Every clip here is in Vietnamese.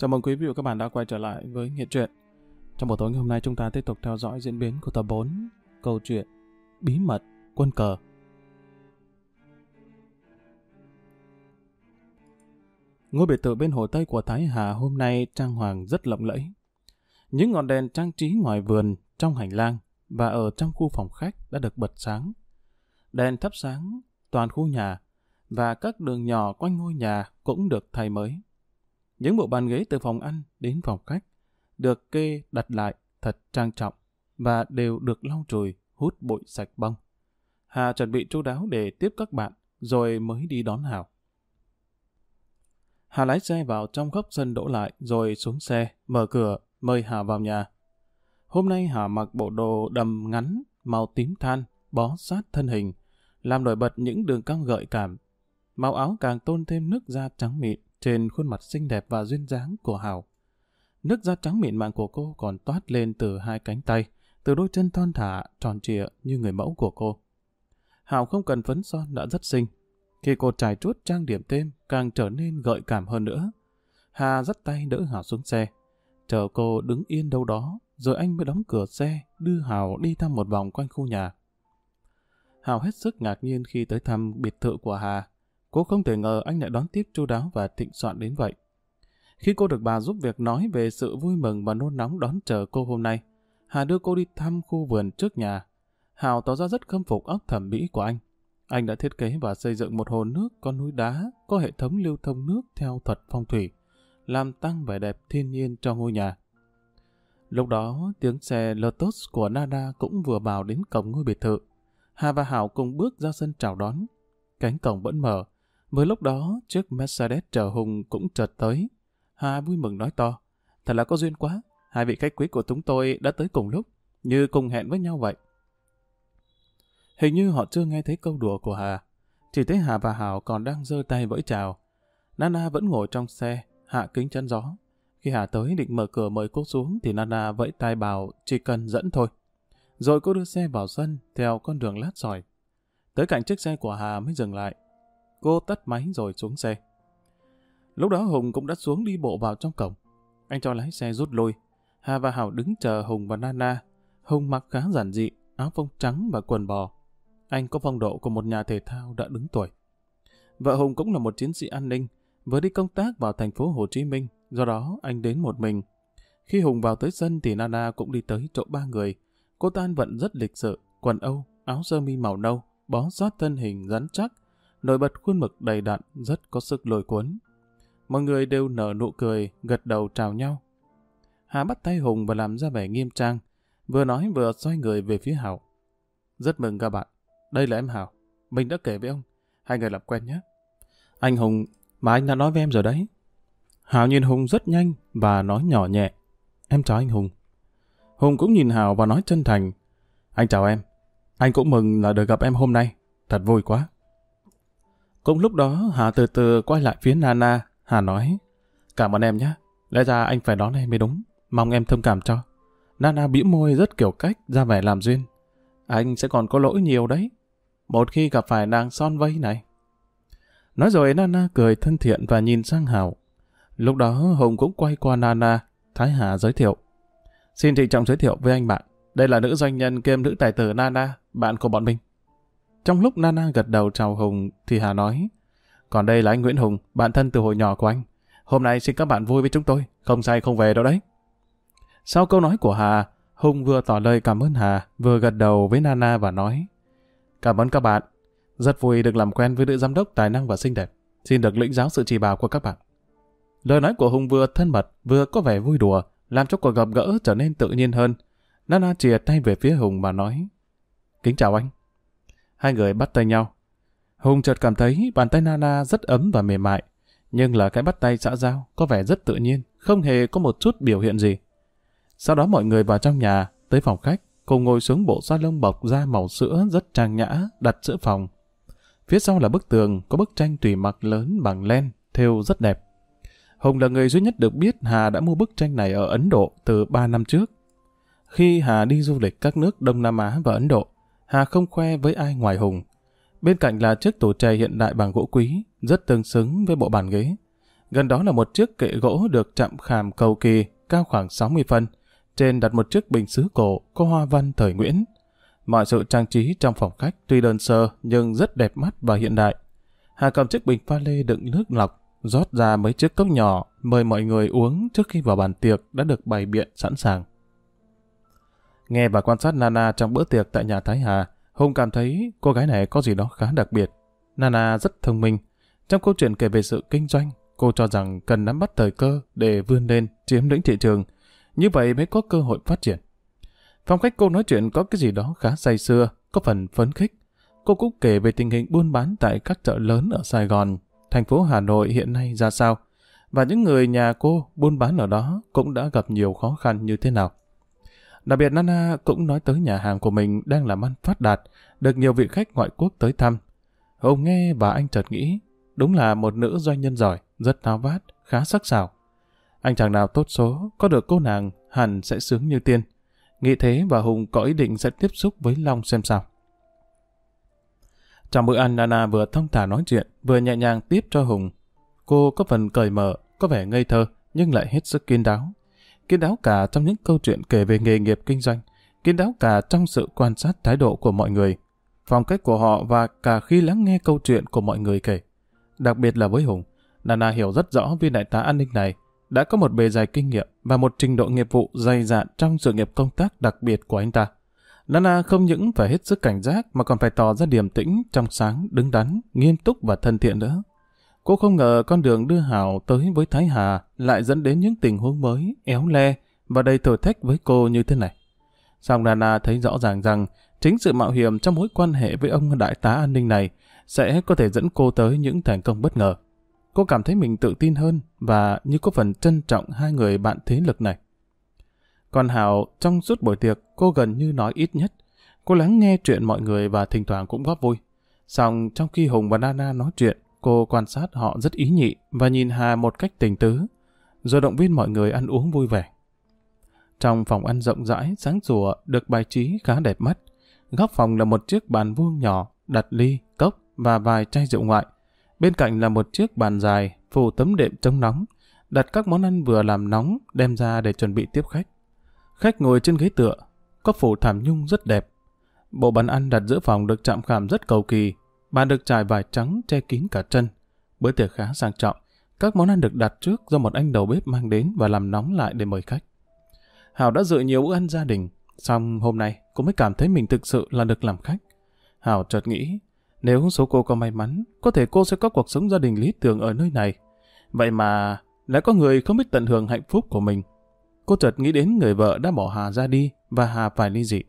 Chào mừng quý vị và các bạn đã quay trở lại với Nghiện truyện. Trong buổi tối ngày hôm nay chúng ta tiếp tục theo dõi diễn biến của tập 4 câu chuyện Bí mật quân cờ. Ngôi biệt thự bên hồ Tây của Thái Hà hôm nay trang hoàng rất lộng lẫy. Những ngọn đèn trang trí ngoài vườn, trong hành lang và ở trong khu phòng khách đã được bật sáng. Đèn thắp sáng toàn khu nhà và các đường nhỏ quanh ngôi nhà cũng được thay mới. Những bộ bàn ghế từ phòng ăn đến phòng khách được kê đặt lại thật trang trọng và đều được lau chùi, hút bụi sạch bông. Hà chuẩn bị chu đáo để tiếp các bạn rồi mới đi đón Hảo. Hà lái xe vào trong góc sân đỗ lại rồi xuống xe, mở cửa, mời Hà vào nhà. Hôm nay Hà mặc bộ đồ đầm ngắn, màu tím than, bó sát thân hình, làm nổi bật những đường cong gợi cảm. Màu áo càng tôn thêm nước da trắng mịn trên khuôn mặt xinh đẹp và duyên dáng của Hảo. Nước da trắng mịn màng của cô còn toát lên từ hai cánh tay, từ đôi chân thon thả, tròn trịa như người mẫu của cô. Hảo không cần phấn son đã rất xinh. Khi cô trải chuốt trang điểm thêm, càng trở nên gợi cảm hơn nữa. Hà dắt tay đỡ Hảo xuống xe. Chờ cô đứng yên đâu đó, rồi anh mới đóng cửa xe, đưa Hảo đi thăm một vòng quanh khu nhà. Hảo hết sức ngạc nhiên khi tới thăm biệt thự của Hà. Cô không thể ngờ anh lại đón tiếp chu đáo và thịnh soạn đến vậy. Khi cô được bà giúp việc nói về sự vui mừng và nôn nóng đón chờ cô hôm nay, Hà đưa cô đi thăm khu vườn trước nhà. Hào tỏ ra rất khâm phục óc thẩm mỹ của anh. Anh đã thiết kế và xây dựng một hồ nước có núi đá, có hệ thống lưu thông nước theo thuật phong thủy, làm tăng vẻ đẹp thiên nhiên cho ngôi nhà. Lúc đó, tiếng xe Lotus của Nada cũng vừa vào đến cổng ngôi biệt thự. Hà và Hảo cùng bước ra sân chào đón. Cánh cổng vẫn mở. Với lúc đó, chiếc Mercedes chở Hùng cũng chợt tới. Hà vui mừng nói to. Thật là có duyên quá. Hai vị khách quý của chúng tôi đã tới cùng lúc, như cùng hẹn với nhau vậy. Hình như họ chưa nghe thấy câu đùa của Hà. Chỉ thấy Hà và Hảo còn đang giơ tay vẫy chào. Nana vẫn ngồi trong xe, hạ kính chắn gió. Khi Hà tới định mở cửa mời cô xuống thì Nana vẫy tay bảo chỉ cần dẫn thôi. Rồi cô đưa xe vào sân theo con đường lát sỏi. Tới cạnh chiếc xe của Hà mới dừng lại. Cô tắt máy rồi xuống xe. Lúc đó Hùng cũng đã xuống đi bộ vào trong cổng. Anh cho lái xe rút lui. Hà và Hảo đứng chờ Hùng và Nana. Hùng mặc khá giản dị, áo phông trắng và quần bò. Anh có phong độ của một nhà thể thao đã đứng tuổi. Vợ Hùng cũng là một chiến sĩ an ninh, vừa đi công tác vào thành phố Hồ Chí Minh, do đó anh đến một mình. Khi Hùng vào tới sân thì Nana cũng đi tới chỗ ba người. Cô ta vận rất lịch sự, quần âu, áo sơ mi màu nâu, bó sát thân hình rắn chắc, nổi bật khuôn mực đầy đặn, rất có sức lôi cuốn. Mọi người đều nở nụ cười, gật đầu chào nhau. Hà bắt tay Hùng và làm ra vẻ nghiêm trang, vừa nói vừa xoay người về phía Hảo. Rất mừng các bạn, đây là em Hảo, mình đã kể với ông, hai người làm quen nhé. Anh Hùng, mà anh đã nói với em rồi đấy. Hảo nhìn Hùng rất nhanh và nói nhỏ nhẹ. Em chào anh Hùng. Hùng cũng nhìn Hảo và nói chân thành. Anh chào em, anh cũng mừng là được gặp em hôm nay, thật vui quá. Cũng lúc đó Hà từ từ quay lại phía Nana, Hà nói, cảm ơn em nhé, lẽ ra anh phải đón em mới đúng, mong em thông cảm cho. Nana bĩu môi rất kiểu cách, ra vẻ làm duyên. Anh sẽ còn có lỗi nhiều đấy, một khi gặp phải nàng son vây này. Nói rồi Nana cười thân thiện và nhìn sang Hảo. Lúc đó Hùng cũng quay qua Nana, Thái Hà giới thiệu. Xin trịnh trọng giới thiệu với anh bạn, đây là nữ doanh nhân kiêm nữ tài tử Nana, bạn của bọn mình. Trong lúc Nana gật đầu chào Hùng thì Hà nói, còn đây là anh Nguyễn Hùng, bạn thân từ hồi nhỏ của anh. Hôm nay xin các bạn vui với chúng tôi, không say không về đâu đấy. Sau câu nói của Hà, Hùng vừa tỏ lời cảm ơn Hà, vừa gật đầu với Nana và nói, Cảm ơn các bạn, rất vui được làm quen với nữ giám đốc tài năng và xinh đẹp. Xin được lĩnh giáo sự chỉ bảo của các bạn. Lời nói của Hùng vừa thân mật, vừa có vẻ vui đùa, làm cho cuộc gặp gỡ trở nên tự nhiên hơn. Nana chìa tay về phía Hùng và nói, Kính chào anh. Hai người bắt tay nhau. Hùng chợt cảm thấy bàn tay Nana rất ấm và mềm mại, nhưng là cái bắt tay xã giao có vẻ rất tự nhiên, không hề có một chút biểu hiện gì. Sau đó mọi người vào trong nhà, tới phòng khách, cùng ngồi xuống bộ lông bọc da màu sữa rất trang nhã, đặt giữa phòng. Phía sau là bức tường có bức tranh tùy mặc lớn bằng len, thêu rất đẹp. Hùng là người duy nhất được biết Hà đã mua bức tranh này ở Ấn Độ từ 3 năm trước. Khi Hà đi du lịch các nước Đông Nam Á và Ấn Độ, Hà không khoe với ai ngoài Hùng. Bên cạnh là chiếc tủ tre hiện đại bằng gỗ quý, rất tương xứng với bộ bàn ghế. Gần đó là một chiếc kệ gỗ được chạm khảm cầu kỳ, cao khoảng 60 phân. Trên đặt một chiếc bình sứ cổ có hoa văn thời Nguyễn. Mọi sự trang trí trong phòng khách tuy đơn sơ nhưng rất đẹp mắt và hiện đại. Hà cầm chiếc bình pha lê đựng nước lọc, rót ra mấy chiếc cốc nhỏ, mời mọi người uống trước khi vào bàn tiệc đã được bày biện sẵn sàng. Nghe và quan sát Nana trong bữa tiệc tại nhà Thái Hà, Hùng cảm thấy cô gái này có gì đó khá đặc biệt. Nana rất thông minh. Trong câu chuyện kể về sự kinh doanh, cô cho rằng cần nắm bắt thời cơ để vươn lên, chiếm lĩnh thị trường. Như vậy mới có cơ hội phát triển. Phong cách cô nói chuyện có cái gì đó khá say xưa, có phần phấn khích. Cô cũng kể về tình hình buôn bán tại các chợ lớn ở Sài Gòn, thành phố Hà Nội hiện nay ra sao. Và những người nhà cô buôn bán ở đó cũng đã gặp nhiều khó khăn như thế nào. Đặc biệt Nana cũng nói tới nhà hàng của mình đang làm ăn phát đạt, được nhiều vị khách ngoại quốc tới thăm. Hùng nghe và anh chợt nghĩ, đúng là một nữ doanh nhân giỏi, rất tháo vát, khá sắc sảo. Anh chàng nào tốt số, có được cô nàng, hẳn sẽ sướng như tiên. Nghĩ thế và Hùng có ý định sẽ tiếp xúc với Long xem sao. Trong bữa ăn Nana vừa thông thả nói chuyện, vừa nhẹ nhàng tiếp cho Hùng. Cô có phần cởi mở, có vẻ ngây thơ, nhưng lại hết sức kiên đáo kiên đáo cả trong những câu chuyện kể về nghề nghiệp kinh doanh, kiên đáo cả trong sự quan sát thái độ của mọi người, phong cách của họ và cả khi lắng nghe câu chuyện của mọi người kể. Đặc biệt là với Hùng, Nana hiểu rất rõ viên đại tá an ninh này đã có một bề dày kinh nghiệm và một trình độ nghiệp vụ dày dạn trong sự nghiệp công tác đặc biệt của anh ta. Nana không những phải hết sức cảnh giác mà còn phải tỏ ra điềm tĩnh, trong sáng, đứng đắn, nghiêm túc và thân thiện nữa. Cô không ngờ con đường đưa Hảo tới với Thái Hà lại dẫn đến những tình huống mới, éo le và đầy thử thách với cô như thế này. Song Nana thấy rõ ràng rằng chính sự mạo hiểm trong mối quan hệ với ông đại tá an ninh này sẽ có thể dẫn cô tới những thành công bất ngờ. Cô cảm thấy mình tự tin hơn và như có phần trân trọng hai người bạn thế lực này. Còn Hảo, trong suốt buổi tiệc, cô gần như nói ít nhất. Cô lắng nghe chuyện mọi người và thỉnh thoảng cũng góp vui. Song trong khi Hùng và Nana nói chuyện, Cô quan sát họ rất ý nhị và nhìn Hà một cách tình tứ, rồi động viên mọi người ăn uống vui vẻ. Trong phòng ăn rộng rãi, sáng rùa, được bài trí khá đẹp mắt. Góc phòng là một chiếc bàn vuông nhỏ, đặt ly, cốc và vài chai rượu ngoại. Bên cạnh là một chiếc bàn dài, phủ tấm đệm chống nóng, đặt các món ăn vừa làm nóng đem ra để chuẩn bị tiếp khách. Khách ngồi trên ghế tựa, có phủ thảm nhung rất đẹp. Bộ bàn ăn đặt giữa phòng được chạm khảm rất cầu kỳ, Bàn được trải vải trắng che kín cả chân. Bữa tiệc khá sang trọng. Các món ăn được đặt trước do một anh đầu bếp mang đến và làm nóng lại để mời khách. Hảo đã dự nhiều bữa ăn gia đình, xong hôm nay cô mới cảm thấy mình thực sự là được làm khách. Hảo chợt nghĩ, nếu số cô có may mắn, có thể cô sẽ có cuộc sống gia đình lý tưởng ở nơi này. Vậy mà, lại có người không biết tận hưởng hạnh phúc của mình. Cô chợt nghĩ đến người vợ đã bỏ Hà ra đi và Hà phải ly dị.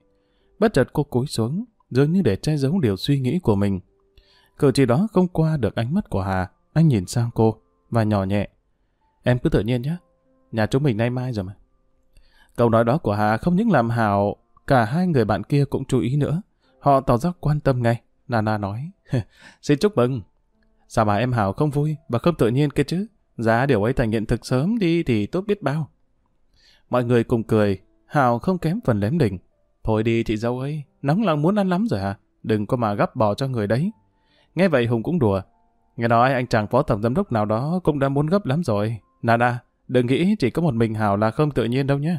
Bất chợt cô cúi xuống, dường như để che giấu điều suy nghĩ của mình. Cử chỉ đó không qua được ánh mắt của Hà. Anh nhìn sang cô và nhỏ nhẹ. Em cứ tự nhiên nhé. Nhà chúng mình nay mai rồi mà. Câu nói đó của Hà không những làm Hảo, cả hai người bạn kia cũng chú ý nữa. Họ tỏ ra quan tâm ngay. Nana nói. Xin chúc mừng. Sao mà em Hảo không vui và không tự nhiên kia chứ? Giá điều ấy thành hiện thực sớm đi thì tốt biết bao. Mọi người cùng cười. Hảo không kém phần lém đỉnh. Thôi đi chị dâu ơi, nóng lòng muốn ăn lắm rồi hả? Đừng có mà gấp bỏ cho người đấy. Nghe vậy Hùng cũng đùa. Nghe nói anh chàng phó tổng giám đốc nào đó cũng đã muốn gấp lắm rồi. Nana, đừng nghĩ chỉ có một mình Hảo là không tự nhiên đâu nhé.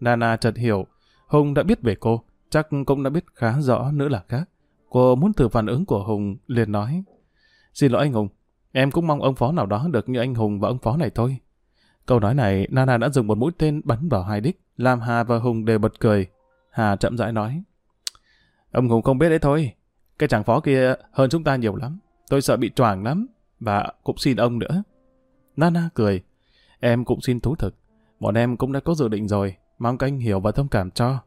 Nana chợt hiểu, Hùng đã biết về cô, chắc cũng đã biết khá rõ nữa là khác. Cô muốn thử phản ứng của Hùng, liền nói. Xin lỗi anh Hùng, em cũng mong ông phó nào đó được như anh Hùng và ông phó này thôi. Câu nói này, Nana đã dùng một mũi tên bắn vào hai đích, làm Hà và Hùng đều bật cười. Hà chậm rãi nói. Ông Hùng không biết đấy thôi, cái chàng phó kia hơn chúng ta nhiều lắm. Tôi sợ bị choàng lắm. Và cũng xin ông nữa. Nana cười. Em cũng xin thú thực. Bọn em cũng đã có dự định rồi. Mong các anh hiểu và thông cảm cho.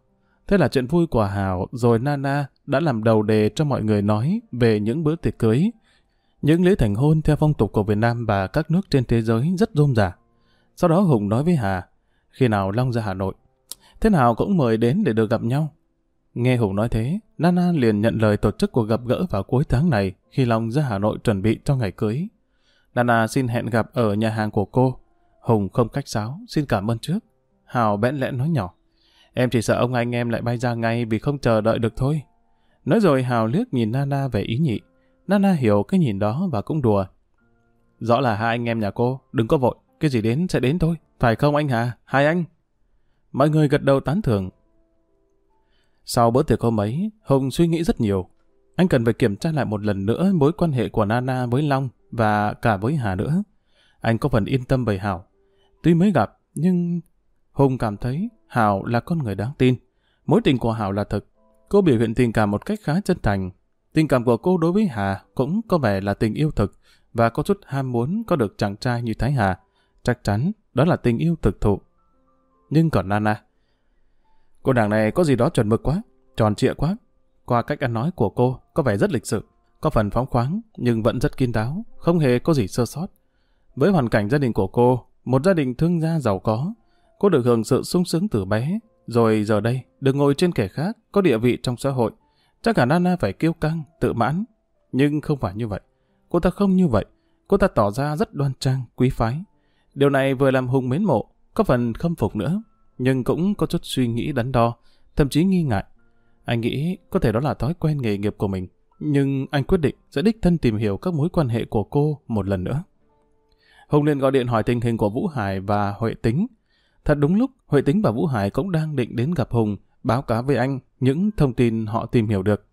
Thế là chuyện vui của Hảo rồi Nana đã làm đầu đề cho mọi người nói về những bữa tiệc cưới. Những lễ thành hôn theo phong tục của Việt Nam và các nước trên thế giới rất rôm rả. Sau đó Hùng nói với Hà, khi nào Long ra Hà Nội, thế nào cũng mời đến để được gặp nhau. Nghe Hùng nói thế, Nana liền nhận lời tổ chức cuộc gặp gỡ vào cuối tháng này khi Long ra Hà Nội chuẩn bị cho ngày cưới. Nana xin hẹn gặp ở nhà hàng của cô. Hùng không cách sáo, xin cảm ơn trước. Hào bẽn lẽn nói nhỏ. Em chỉ sợ ông anh em lại bay ra ngay vì không chờ đợi được thôi. Nói rồi Hào liếc nhìn Nana về ý nhị. Nana hiểu cái nhìn đó và cũng đùa. rõ là hai anh em nhà cô, đừng có vội, cái gì đến sẽ đến thôi, phải không anh Hà, hai anh? Mọi người gật đầu tán thưởng. Sau bữa tiệc hôm ấy, Hùng suy nghĩ rất nhiều. Anh cần phải kiểm tra lại một lần nữa mối quan hệ của Nana với Long và cả với Hà nữa. Anh có phần yên tâm về Hảo. Tuy mới gặp, nhưng Hùng cảm thấy Hảo là con người đáng tin. Mối tình của Hảo là thực. Cô biểu hiện tình cảm một cách khá chân thành. Tình cảm của cô đối với Hà cũng có vẻ là tình yêu thực và có chút ham muốn có được chàng trai như Thái Hà. Chắc chắn đó là tình yêu thực thụ. Nhưng còn Nana, cô nàng này có gì đó chuẩn mực quá, tròn trịa quá. Qua cách ăn nói của cô có vẻ rất lịch sự, có phần phóng khoáng nhưng vẫn rất kín đáo, không hề có gì sơ sót. Với hoàn cảnh gia đình của cô, một gia đình thương gia giàu có, cô được hưởng sự sung sướng từ bé, rồi giờ đây được ngồi trên kẻ khác, có địa vị trong xã hội. Chắc cả Nana phải kiêu căng, tự mãn, nhưng không phải như vậy. Cô ta không như vậy, cô ta tỏ ra rất đoan trang, quý phái. Điều này vừa làm Hùng mến mộ, có phần khâm phục nữa, nhưng cũng có chút suy nghĩ đắn đo, thậm chí nghi ngại. Anh nghĩ có thể đó là thói quen nghề nghiệp của mình, nhưng anh quyết định sẽ đích thân tìm hiểu các mối quan hệ của cô một lần nữa. Hùng liền gọi điện hỏi tình hình của Vũ Hải và Huệ Tính. Thật đúng lúc, Huệ Tính và Vũ Hải cũng đang định đến gặp Hùng, báo cáo với anh những thông tin họ tìm hiểu được.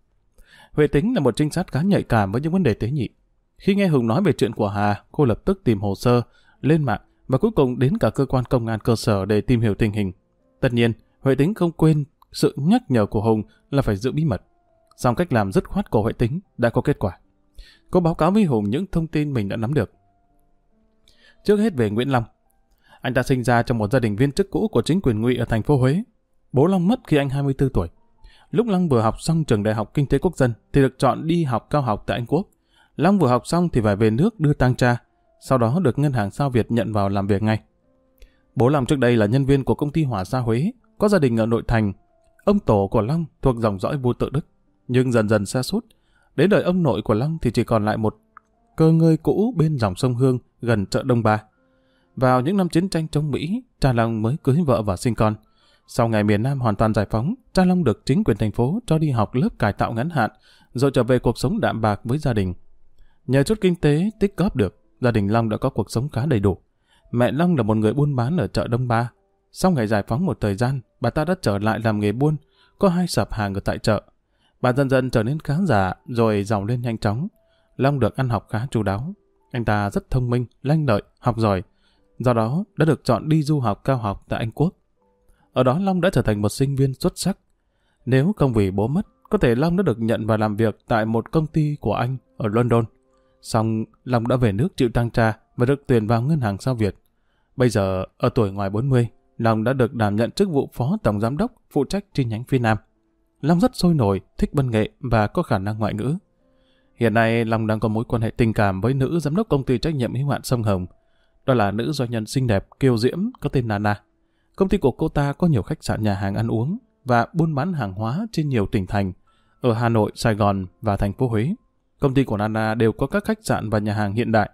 Huệ Tính là một trinh sát khá nhạy cảm với những vấn đề tế nhị. Khi nghe Hùng nói về chuyện của Hà, cô lập tức tìm hồ sơ, lên mạng và cuối cùng đến cả cơ quan công an cơ sở để tìm hiểu tình hình. Tất nhiên, Huệ Tính không quên sự nhắc nhở của Hùng là phải giữ bí mật. Song cách làm dứt khoát của Huệ Tính đã có kết quả. Cô báo cáo với Hùng những thông tin mình đã nắm được. Trước hết về Nguyễn Long. Anh ta sinh ra trong một gia đình viên chức cũ của chính quyền ngụy ở thành phố Huế. Bố Long mất khi anh 24 tuổi. Lúc Long vừa học xong trường đại học kinh tế quốc dân thì được chọn đi học cao học tại Anh Quốc. Long vừa học xong thì phải về nước đưa tang cha, sau đó được ngân hàng sao Việt nhận vào làm việc ngay. Bố làm trước đây là nhân viên của công ty hỏa Sa Huế, có gia đình ở nội thành. Ông tổ của Long thuộc dòng dõi vua tự Đức, nhưng dần dần xa sút Đến đời ông nội của Long thì chỉ còn lại một cơ ngơi cũ bên dòng sông Hương gần chợ Đông Ba. Vào những năm chiến tranh chống Mỹ, cha Long mới cưới vợ và sinh con. Sau ngày miền Nam hoàn toàn giải phóng, cha Long được chính quyền thành phố cho đi học lớp cải tạo ngắn hạn, rồi trở về cuộc sống đạm bạc với gia đình. Nhờ chút kinh tế tích góp được, gia đình Long đã có cuộc sống khá đầy đủ. Mẹ Long là một người buôn bán ở chợ Đông Ba. Sau ngày giải phóng một thời gian, bà ta đã trở lại làm nghề buôn, có hai sạp hàng ở tại chợ. Bà dần dần trở nên khá giả, rồi giàu lên nhanh chóng. Long được ăn học khá chú đáo. Anh ta rất thông minh, lanh lợi, học giỏi. Do đó, đã được chọn đi du học cao học tại Anh Quốc. Ở đó Long đã trở thành một sinh viên xuất sắc. Nếu không vì bố mất, có thể Long đã được nhận vào làm việc tại một công ty của anh ở London. Xong, Long đã về nước chịu tăng tra và được tuyển vào ngân hàng sao Việt. Bây giờ, ở tuổi ngoài 40, Long đã được đảm nhận chức vụ phó tổng giám đốc phụ trách chi nhánh phía Nam. Long rất sôi nổi, thích văn nghệ và có khả năng ngoại ngữ. Hiện nay, Long đang có mối quan hệ tình cảm với nữ giám đốc công ty trách nhiệm hữu hạn Sông Hồng. Đó là nữ doanh nhân xinh đẹp, kiều diễm, có tên Nana. Công ty của cô ta có nhiều khách sạn nhà hàng ăn uống và buôn bán hàng hóa trên nhiều tỉnh thành, ở Hà Nội, Sài Gòn và thành phố Huế. Công ty của Nana đều có các khách sạn và nhà hàng hiện đại.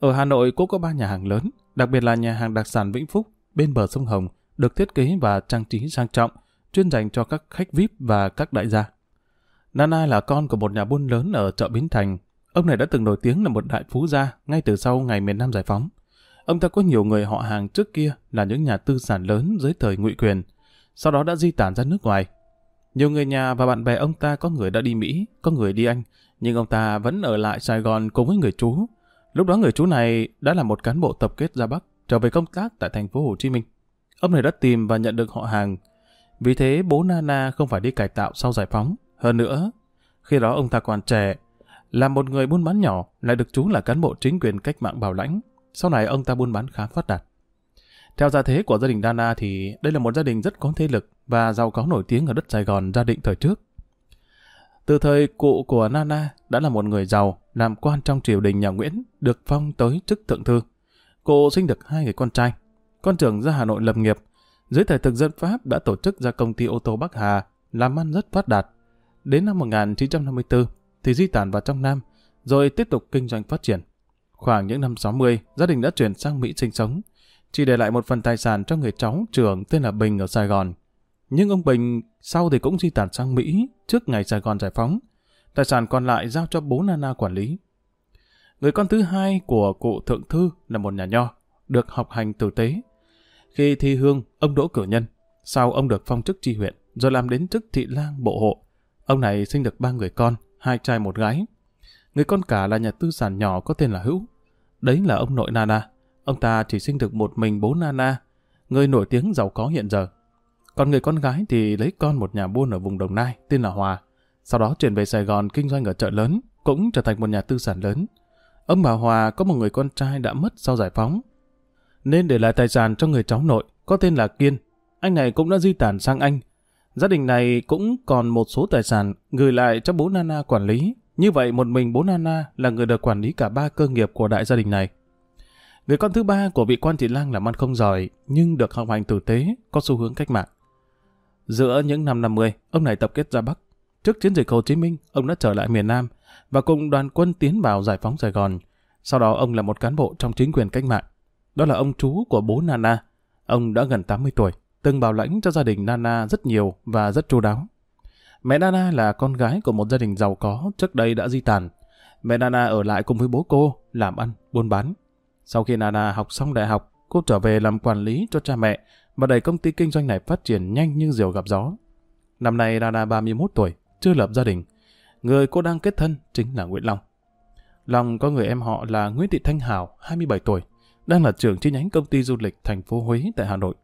Ở Hà Nội cũng có ba nhà hàng lớn, đặc biệt là nhà hàng đặc sản Vĩnh Phúc bên bờ sông Hồng, được thiết kế và trang trí sang trọng, chuyên dành cho các khách VIP và các đại gia. Nana là con của một nhà buôn lớn ở chợ Bến Thành. Ông này đã từng nổi tiếng là một đại phú gia ngay từ sau ngày miền Nam giải phóng. Ông ta có nhiều người họ hàng trước kia là những nhà tư sản lớn dưới thời ngụy quyền, sau đó đã di tản ra nước ngoài. Nhiều người nhà và bạn bè ông ta có người đã đi Mỹ, có người đi Anh, nhưng ông ta vẫn ở lại Sài Gòn cùng với người chú. Lúc đó người chú này đã là một cán bộ tập kết ra Bắc, trở về công tác tại thành phố Hồ Chí Minh. Ông này đã tìm và nhận được họ hàng. Vì thế bố Nana không phải đi cải tạo sau giải phóng. Hơn nữa, khi đó ông ta còn trẻ, là một người buôn bán nhỏ, lại được chú là cán bộ chính quyền cách mạng bảo lãnh. Sau này ông ta buôn bán khá phát đạt. Theo gia thế của gia đình Nana thì đây là một gia đình rất có thế lực và giàu có nổi tiếng ở đất Sài Gòn gia định thời trước. Từ thời cụ của Nana đã là một người giàu, làm quan trong triều đình nhà Nguyễn, được phong tới chức thượng thư. Cụ sinh được hai người con trai. Con trưởng ra Hà Nội lập nghiệp. Dưới thời thực dân Pháp đã tổ chức ra công ty ô tô Bắc Hà, làm ăn rất phát đạt. Đến năm 1954 thì di tản vào trong Nam, rồi tiếp tục kinh doanh phát triển. Khoảng những năm 60, gia đình đã chuyển sang Mỹ sinh sống, chỉ để lại một phần tài sản cho người cháu trưởng tên là Bình ở Sài Gòn. Nhưng ông Bình sau thì cũng di tản sang Mỹ trước ngày Sài Gòn giải phóng. Tài sản còn lại giao cho bố Nana quản lý. Người con thứ hai của cụ Thượng Thư là một nhà nho, được học hành tử tế. Khi thi hương, ông đỗ cử nhân. Sau ông được phong chức tri huyện, rồi làm đến chức thị lang bộ hộ. Ông này sinh được ba người con, hai trai một gái. Người con cả là nhà tư sản nhỏ có tên là Hữu. Đấy là ông nội Nana. Ông ta chỉ sinh được một mình bố Nana, người nổi tiếng giàu có hiện giờ. Còn người con gái thì lấy con một nhà buôn ở vùng Đồng Nai, tên là Hòa. Sau đó chuyển về Sài Gòn kinh doanh ở chợ lớn, cũng trở thành một nhà tư sản lớn. Ông bà Hòa có một người con trai đã mất sau giải phóng. Nên để lại tài sản cho người cháu nội, có tên là Kiên. Anh này cũng đã di tản sang Anh. Gia đình này cũng còn một số tài sản gửi lại cho bố Nana quản lý. Như vậy một mình bố Nana là người được quản lý cả ba cơ nghiệp của đại gia đình này. Người con thứ ba của vị quan thị lang làm ăn không giỏi, nhưng được học hành tử tế, có xu hướng cách mạng. Giữa những năm 50, ông này tập kết ra Bắc. Trước chiến dịch Hồ Chí Minh, ông đã trở lại miền Nam và cùng đoàn quân tiến vào giải phóng Sài Gòn. Sau đó ông là một cán bộ trong chính quyền cách mạng. Đó là ông chú của bố Nana. Ông đã gần 80 tuổi, từng bảo lãnh cho gia đình Nana rất nhiều và rất chu đáo. Mẹ Nana là con gái của một gia đình giàu có trước đây đã di tản. Mẹ Nana ở lại cùng với bố cô, làm ăn, buôn bán. Sau khi Nana học xong đại học, cô trở về làm quản lý cho cha mẹ và đẩy công ty kinh doanh này phát triển nhanh như diều gặp gió. Năm nay Rana 31 tuổi, chưa lập gia đình. Người cô đang kết thân chính là Nguyễn Long. Long có người em họ là Nguyễn Thị Thanh Hảo, 27 tuổi, đang là trưởng chi nhánh công ty du lịch thành phố Huế tại Hà Nội.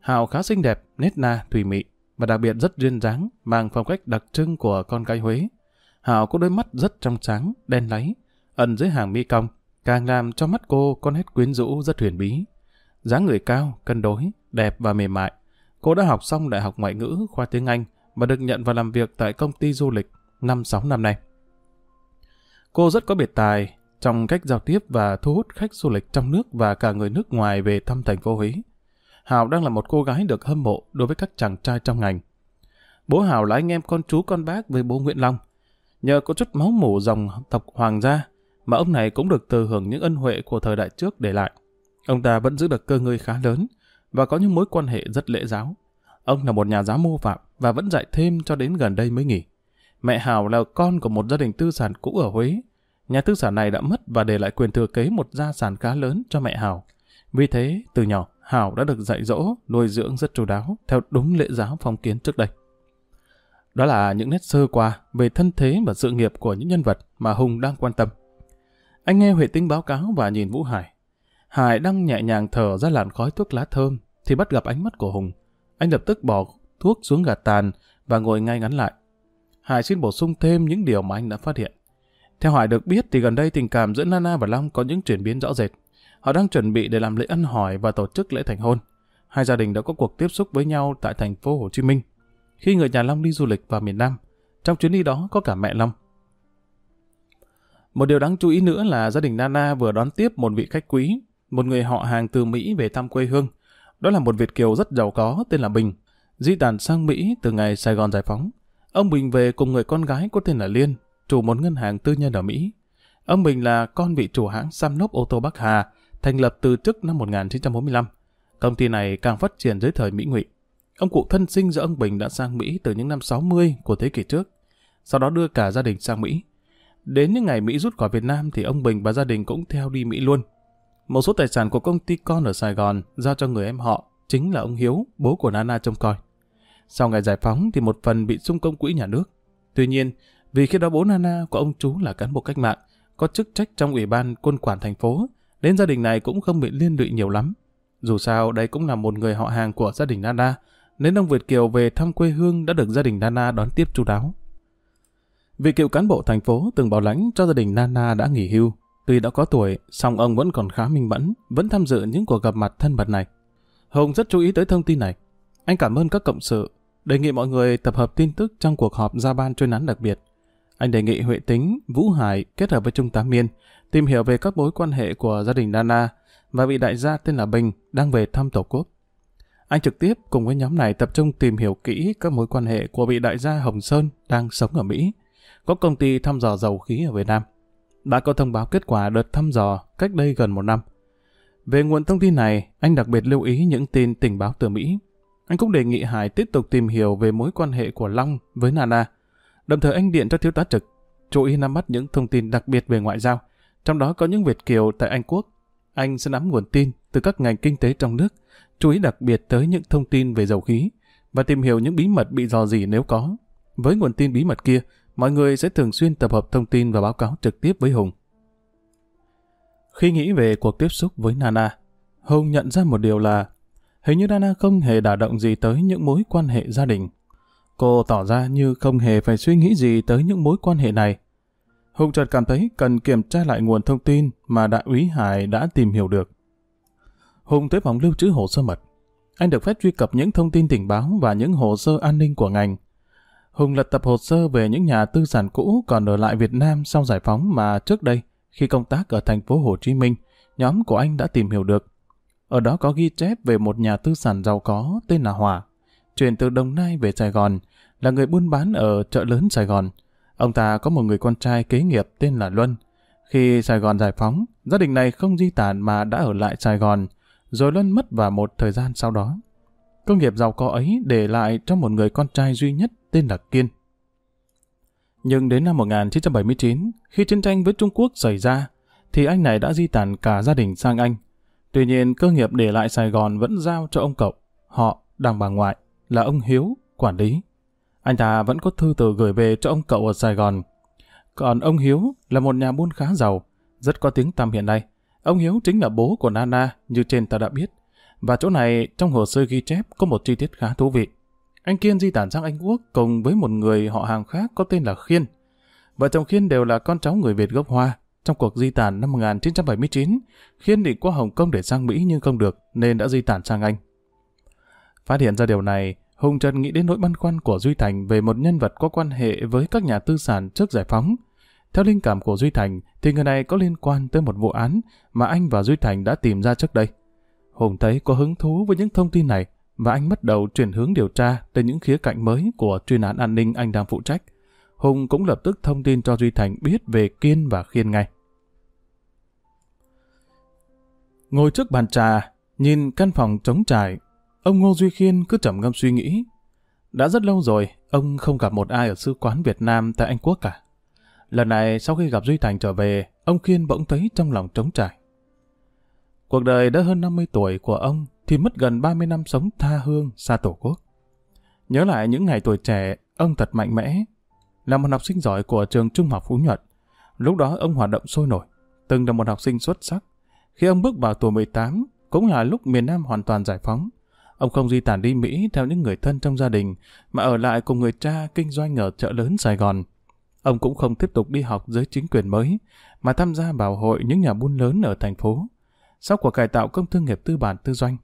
Hảo khá xinh đẹp, nét na, thùy mị và đặc biệt rất duyên dáng, mang phong cách đặc trưng của con gái Huế. Hảo có đôi mắt rất trong sáng, đen láy, ẩn dưới hàng mi cong, càng làm cho mắt cô có nét quyến rũ rất huyền bí. dáng người cao, cân đối, đẹp và mềm mại. Cô đã học xong đại học ngoại ngữ, khoa tiếng Anh và được nhận vào làm việc tại công ty du lịch 5-6 năm nay. Cô rất có biệt tài trong cách giao tiếp và thu hút khách du lịch trong nước và cả người nước ngoài về thăm thành phố Huế. Hảo đang là một cô gái được hâm mộ đối với các chàng trai trong ngành. Bố Hảo là anh em con chú con bác với bố Nguyễn Long. Nhờ có chút máu mủ dòng tộc Hoàng gia, mà ông này cũng được thừa hưởng những ân huệ của thời đại trước để lại. Ông ta vẫn giữ được cơ ngơi khá lớn và có những mối quan hệ rất lễ giáo. Ông là một nhà giáo mô phạm và vẫn dạy thêm cho đến gần đây mới nghỉ. Mẹ Hảo là con của một gia đình tư sản cũ ở Huế. Nhà tư sản này đã mất và để lại quyền thừa kế một gia sản khá lớn cho mẹ Hảo. Vì thế, từ nhỏ, Hảo đã được dạy dỗ, nuôi dưỡng rất chú đáo, theo đúng lễ giáo phong kiến trước đây. Đó là những nét sơ qua về thân thế và sự nghiệp của những nhân vật mà Hùng đang quan tâm. Anh nghe Huệ Tinh báo cáo và nhìn Vũ Hải. Hải đang nhẹ nhàng thở ra làn khói thuốc lá thơm, thì bắt gặp ánh mắt của Hùng. Anh lập tức bỏ thuốc xuống gạt tàn và ngồi ngay ngắn lại. Hải xin bổ sung thêm những điều mà anh đã phát hiện. Theo Hải được biết thì gần đây tình cảm giữa Nana và Long có những chuyển biến rõ rệt. Họ đang chuẩn bị để làm lễ ăn hỏi và tổ chức lễ thành hôn. Hai gia đình đã có cuộc tiếp xúc với nhau tại thành phố Hồ Chí Minh. Khi người nhà Long đi du lịch vào miền Nam, trong chuyến đi đó có cả mẹ Long. Một điều đáng chú ý nữa là gia đình Nana vừa đón tiếp một vị khách quý, một người họ hàng từ Mỹ về thăm quê hương. Đó là một Việt kiều rất giàu có tên là Bình, di tản sang Mỹ từ ngày Sài Gòn giải phóng. Ông Bình về cùng người con gái có tên là Liên, chủ một ngân hàng tư nhân ở Mỹ. Ông Bình là con vị chủ hãng Samnop ô tô Bắc Hà, thành lập từ trước năm 1945. Công ty này càng phát triển dưới thời Mỹ Ngụy. Ông cụ thân sinh giữa ông Bình đã sang Mỹ từ những năm 60 của thế kỷ trước, sau đó đưa cả gia đình sang Mỹ. Đến những ngày Mỹ rút khỏi Việt Nam thì ông Bình và gia đình cũng theo đi Mỹ luôn. Một số tài sản của công ty con ở Sài Gòn giao cho người em họ, chính là ông Hiếu, bố của Nana trông coi. Sau ngày giải phóng thì một phần bị xung công quỹ nhà nước. Tuy nhiên, vì khi đó bố Nana của ông chú là cán bộ cách mạng, có chức trách trong ủy ban quân quản thành phố, đến gia đình này cũng không bị liên lụy nhiều lắm. Dù sao, đây cũng là một người họ hàng của gia đình Nana, nên ông Việt Kiều về thăm quê hương đã được gia đình Nana đón tiếp chu đáo. Vị cựu cán bộ thành phố từng bảo lãnh cho gia đình Nana đã nghỉ hưu. Tuy đã có tuổi, song ông vẫn còn khá minh mẫn, vẫn tham dự những cuộc gặp mặt thân mật này. Hùng rất chú ý tới thông tin này. Anh cảm ơn các cộng sự, đề nghị mọi người tập hợp tin tức trong cuộc họp ra ban chuyên án đặc biệt. Anh đề nghị Huệ Tính, Vũ Hải kết hợp với Trung tá Miên tìm hiểu về các mối quan hệ của gia đình Nana và vị đại gia tên là Bình đang về thăm Tổ quốc. Anh trực tiếp cùng với nhóm này tập trung tìm hiểu kỹ các mối quan hệ của vị đại gia Hồng Sơn đang sống ở Mỹ có công ty thăm dò dầu khí ở Việt Nam. Đã có thông báo kết quả đợt thăm dò cách đây gần một năm. Về nguồn thông tin này, anh đặc biệt lưu ý những tin tình báo từ Mỹ. Anh cũng đề nghị Hải tiếp tục tìm hiểu về mối quan hệ của Long với Nana. Đồng thời anh điện cho thiếu tá trực, chú ý nắm bắt những thông tin đặc biệt về ngoại giao, trong đó có những Việt Kiều tại Anh Quốc. Anh sẽ nắm nguồn tin từ các ngành kinh tế trong nước, chú ý đặc biệt tới những thông tin về dầu khí và tìm hiểu những bí mật bị dò dỉ nếu có. Với nguồn tin bí mật kia, mọi người sẽ thường xuyên tập hợp thông tin và báo cáo trực tiếp với Hùng. Khi nghĩ về cuộc tiếp xúc với Nana, Hùng nhận ra một điều là hình như Nana không hề đả động gì tới những mối quan hệ gia đình. Cô tỏ ra như không hề phải suy nghĩ gì tới những mối quan hệ này. Hùng chợt cảm thấy cần kiểm tra lại nguồn thông tin mà đại úy Hải đã tìm hiểu được. Hùng tới phòng lưu trữ hồ sơ mật. Anh được phép truy cập những thông tin tình báo và những hồ sơ an ninh của ngành. Hùng lật tập hồ sơ về những nhà tư sản cũ còn ở lại Việt Nam sau giải phóng mà trước đây, khi công tác ở thành phố Hồ Chí Minh, nhóm của anh đã tìm hiểu được. Ở đó có ghi chép về một nhà tư sản giàu có tên là Hòa, chuyển từ Đồng Nai về Sài Gòn, là người buôn bán ở chợ lớn Sài Gòn. Ông ta có một người con trai kế nghiệp tên là Luân. Khi Sài Gòn giải phóng, gia đình này không di tản mà đã ở lại Sài Gòn, rồi Luân mất vào một thời gian sau đó. Công nghiệp giàu có ấy để lại cho một người con trai duy nhất tên là Kiên. Nhưng đến năm 1979, khi chiến tranh với Trung Quốc xảy ra, thì anh này đã di tản cả gia đình sang Anh. Tuy nhiên, cơ nghiệp để lại Sài Gòn vẫn giao cho ông cậu, họ, đàng bà ngoại, là ông Hiếu, quản lý. Anh ta vẫn có thư từ gửi về cho ông cậu ở Sài Gòn. Còn ông Hiếu là một nhà buôn khá giàu, rất có tiếng tăm hiện nay. Ông Hiếu chính là bố của Nana như trên ta đã biết. Và chỗ này trong hồ sơ ghi chép có một chi tiết khá thú vị. Anh Kiên di tản sang Anh Quốc cùng với một người họ hàng khác có tên là Khiên. Vợ chồng Khiên đều là con cháu người Việt gốc Hoa. Trong cuộc di tản năm 1979, Khiên định qua Hồng Kông để sang Mỹ nhưng không được nên đã di tản sang Anh. Phát hiện ra điều này, Hùng Trần nghĩ đến nỗi băn khoăn của Duy Thành về một nhân vật có quan hệ với các nhà tư sản trước giải phóng. Theo linh cảm của Duy Thành, thì người này có liên quan tới một vụ án mà anh và Duy Thành đã tìm ra trước đây. Hùng thấy có hứng thú với những thông tin này và anh bắt đầu chuyển hướng điều tra tới những khía cạnh mới của chuyên án an ninh anh đang phụ trách. Hùng cũng lập tức thông tin cho Duy Thành biết về Kiên và Khiên ngay. Ngồi trước bàn trà, nhìn căn phòng trống trải, ông Ngô Duy Khiên cứ trầm ngâm suy nghĩ. Đã rất lâu rồi, ông không gặp một ai ở sư quán Việt Nam tại Anh Quốc cả. Lần này sau khi gặp Duy Thành trở về, ông Khiên bỗng thấy trong lòng trống trải. Cuộc đời đã hơn 50 tuổi của ông thì mất gần 30 năm sống tha hương xa tổ quốc. Nhớ lại những ngày tuổi trẻ, ông thật mạnh mẽ. Là một học sinh giỏi của trường Trung học Phú Nhuận. Lúc đó ông hoạt động sôi nổi, từng là một học sinh xuất sắc. Khi ông bước vào tuổi 18, cũng là lúc miền Nam hoàn toàn giải phóng. Ông không di tản đi Mỹ theo những người thân trong gia đình, mà ở lại cùng người cha kinh doanh ở chợ lớn Sài Gòn. Ông cũng không tiếp tục đi học dưới chính quyền mới, mà tham gia vào hội những nhà buôn lớn ở thành phố. Sau cuộc cải tạo công thương nghiệp tư bản tư doanh,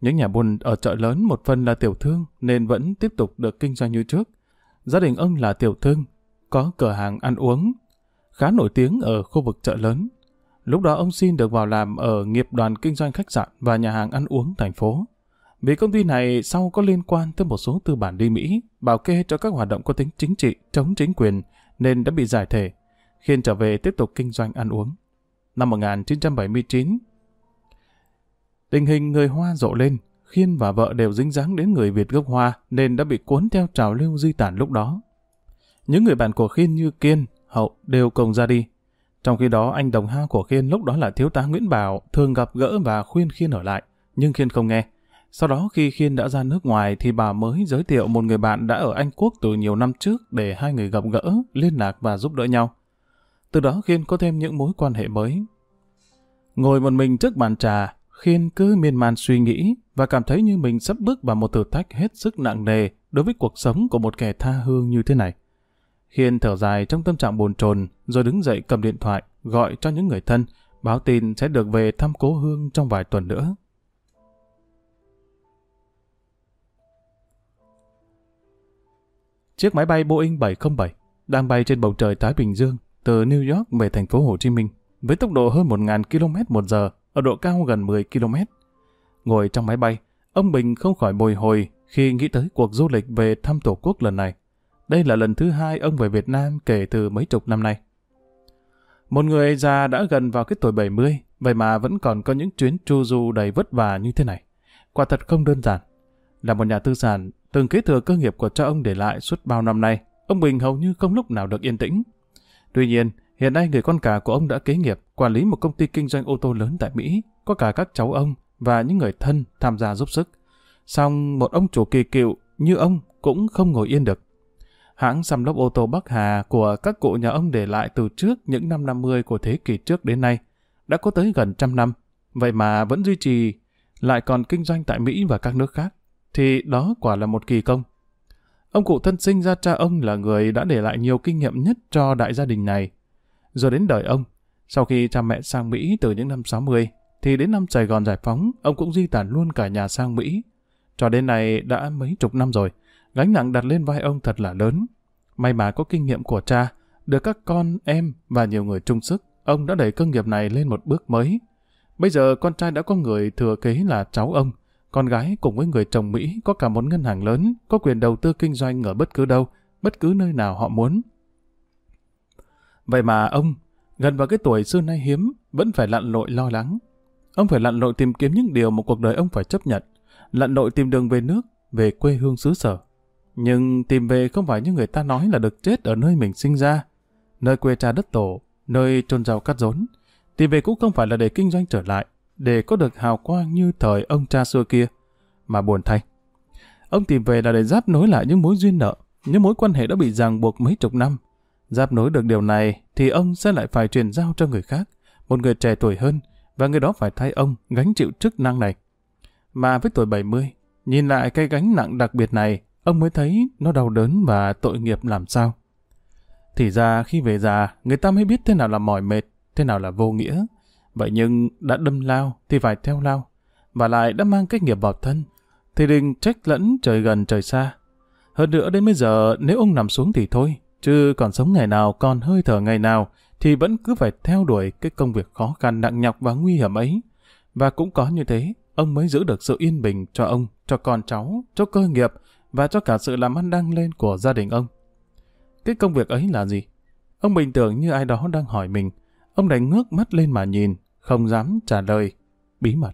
những nhà buôn ở chợ lớn một phần là tiểu thương nên vẫn tiếp tục được kinh doanh như trước. Gia đình ông là tiểu thương, có cửa hàng ăn uống, khá nổi tiếng ở khu vực chợ lớn. Lúc đó ông xin được vào làm ở nghiệp đoàn kinh doanh khách sạn và nhà hàng ăn uống thành phố. Vì công ty này sau có liên quan tới một số tư bản đi Mỹ, bảo kê cho các hoạt động có tính chính trị, chống chính quyền, nên đã bị giải thể. Khiến trở về tiếp tục kinh doanh ăn uống. Năm 1979, tình hình người Hoa rộ lên, Khiên và vợ đều dính dáng đến người Việt gốc Hoa nên đã bị cuốn theo trào lưu di tản lúc đó. Những người bạn của Khiên như Kiên, Hậu đều cùng ra đi. Trong khi đó anh đồng ha của Khiên lúc đó là thiếu tá Nguyễn Bảo thường gặp gỡ và khuyên Khiên ở lại, nhưng Khiên không nghe. Sau đó khi Khiên đã ra nước ngoài thì bà mới giới thiệu một người bạn đã ở Anh Quốc từ nhiều năm trước để hai người gặp gỡ, liên lạc và giúp đỡ nhau. Từ đó Khiên có thêm những mối quan hệ mới. Ngồi một mình trước bàn trà, Khiên cứ miên man suy nghĩ và cảm thấy như mình sắp bước vào một thử thách hết sức nặng nề đối với cuộc sống của một kẻ tha hương như thế này. Khiên thở dài trong tâm trạng bồn chồn rồi đứng dậy cầm điện thoại, gọi cho những người thân, báo tin sẽ được về thăm cố hương trong vài tuần nữa. Chiếc máy bay Boeing 707 đang bay trên bầu trời Thái Bình Dương từ New York về thành phố Hồ Chí Minh với tốc độ hơn 1.000 km một giờ ở độ cao gần 10 km. Ngồi trong máy bay, ông Bình không khỏi bồi hồi khi nghĩ tới cuộc du lịch về thăm Tổ quốc lần này. Đây là lần thứ hai ông về Việt Nam kể từ mấy chục năm nay. Một người già đã gần vào cái tuổi 70, vậy mà vẫn còn có những chuyến chu du đầy vất vả như thế này. Quả thật không đơn giản. Là một nhà tư sản, từng kế thừa cơ nghiệp của cha ông để lại suốt bao năm nay, ông Bình hầu như không lúc nào được yên tĩnh. Tuy nhiên, Hiện nay người con cả của ông đã kế nghiệp, quản lý một công ty kinh doanh ô tô lớn tại Mỹ, có cả các cháu ông và những người thân tham gia giúp sức. Song một ông chủ kỳ cựu như ông cũng không ngồi yên được. Hãng xăm lốp ô tô Bắc Hà của các cụ nhà ông để lại từ trước những năm 50 của thế kỷ trước đến nay đã có tới gần trăm năm, vậy mà vẫn duy trì lại còn kinh doanh tại Mỹ và các nước khác, thì đó quả là một kỳ công. Ông cụ thân sinh ra cha ông là người đã để lại nhiều kinh nghiệm nhất cho đại gia đình này. Rồi đến đời ông, sau khi cha mẹ sang Mỹ từ những năm 60, thì đến năm Sài Gòn giải phóng, ông cũng di tản luôn cả nhà sang Mỹ. Cho đến nay đã mấy chục năm rồi, gánh nặng đặt lên vai ông thật là lớn. May mà có kinh nghiệm của cha, được các con, em và nhiều người chung sức, ông đã đẩy công nghiệp này lên một bước mới. Bây giờ con trai đã có người thừa kế là cháu ông, con gái cùng với người chồng Mỹ có cả một ngân hàng lớn, có quyền đầu tư kinh doanh ở bất cứ đâu, bất cứ nơi nào họ muốn. Vậy mà ông, gần vào cái tuổi xưa nay hiếm, vẫn phải lặn lội lo lắng. Ông phải lặn lội tìm kiếm những điều một cuộc đời ông phải chấp nhận, lặn lội tìm đường về nước, về quê hương xứ sở. Nhưng tìm về không phải như người ta nói là được chết ở nơi mình sinh ra, nơi quê cha đất tổ, nơi trôn rau cắt rốn. Tìm về cũng không phải là để kinh doanh trở lại, để có được hào quang như thời ông cha xưa kia, mà buồn thay. Ông tìm về là để giáp nối lại những mối duyên nợ, những mối quan hệ đã bị ràng buộc mấy chục năm. Giáp nối được điều này thì ông sẽ lại phải truyền giao cho người khác, một người trẻ tuổi hơn, và người đó phải thay ông gánh chịu chức năng này. Mà với tuổi 70, nhìn lại cái gánh nặng đặc biệt này, ông mới thấy nó đau đớn và tội nghiệp làm sao. Thì ra khi về già, người ta mới biết thế nào là mỏi mệt, thế nào là vô nghĩa. Vậy nhưng đã đâm lao thì phải theo lao, và lại đã mang cái nghiệp vào thân, thì đừng trách lẫn trời gần trời xa. Hơn nữa đến bây giờ nếu ông nằm xuống thì thôi, chứ còn sống ngày nào còn hơi thở ngày nào thì vẫn cứ phải theo đuổi cái công việc khó khăn nặng nhọc và nguy hiểm ấy. Và cũng có như thế, ông mới giữ được sự yên bình cho ông, cho con cháu, cho cơ nghiệp và cho cả sự làm ăn đăng lên của gia đình ông. Cái công việc ấy là gì? Ông bình tưởng như ai đó đang hỏi mình. Ông đành ngước mắt lên mà nhìn, không dám trả lời. Bí mật.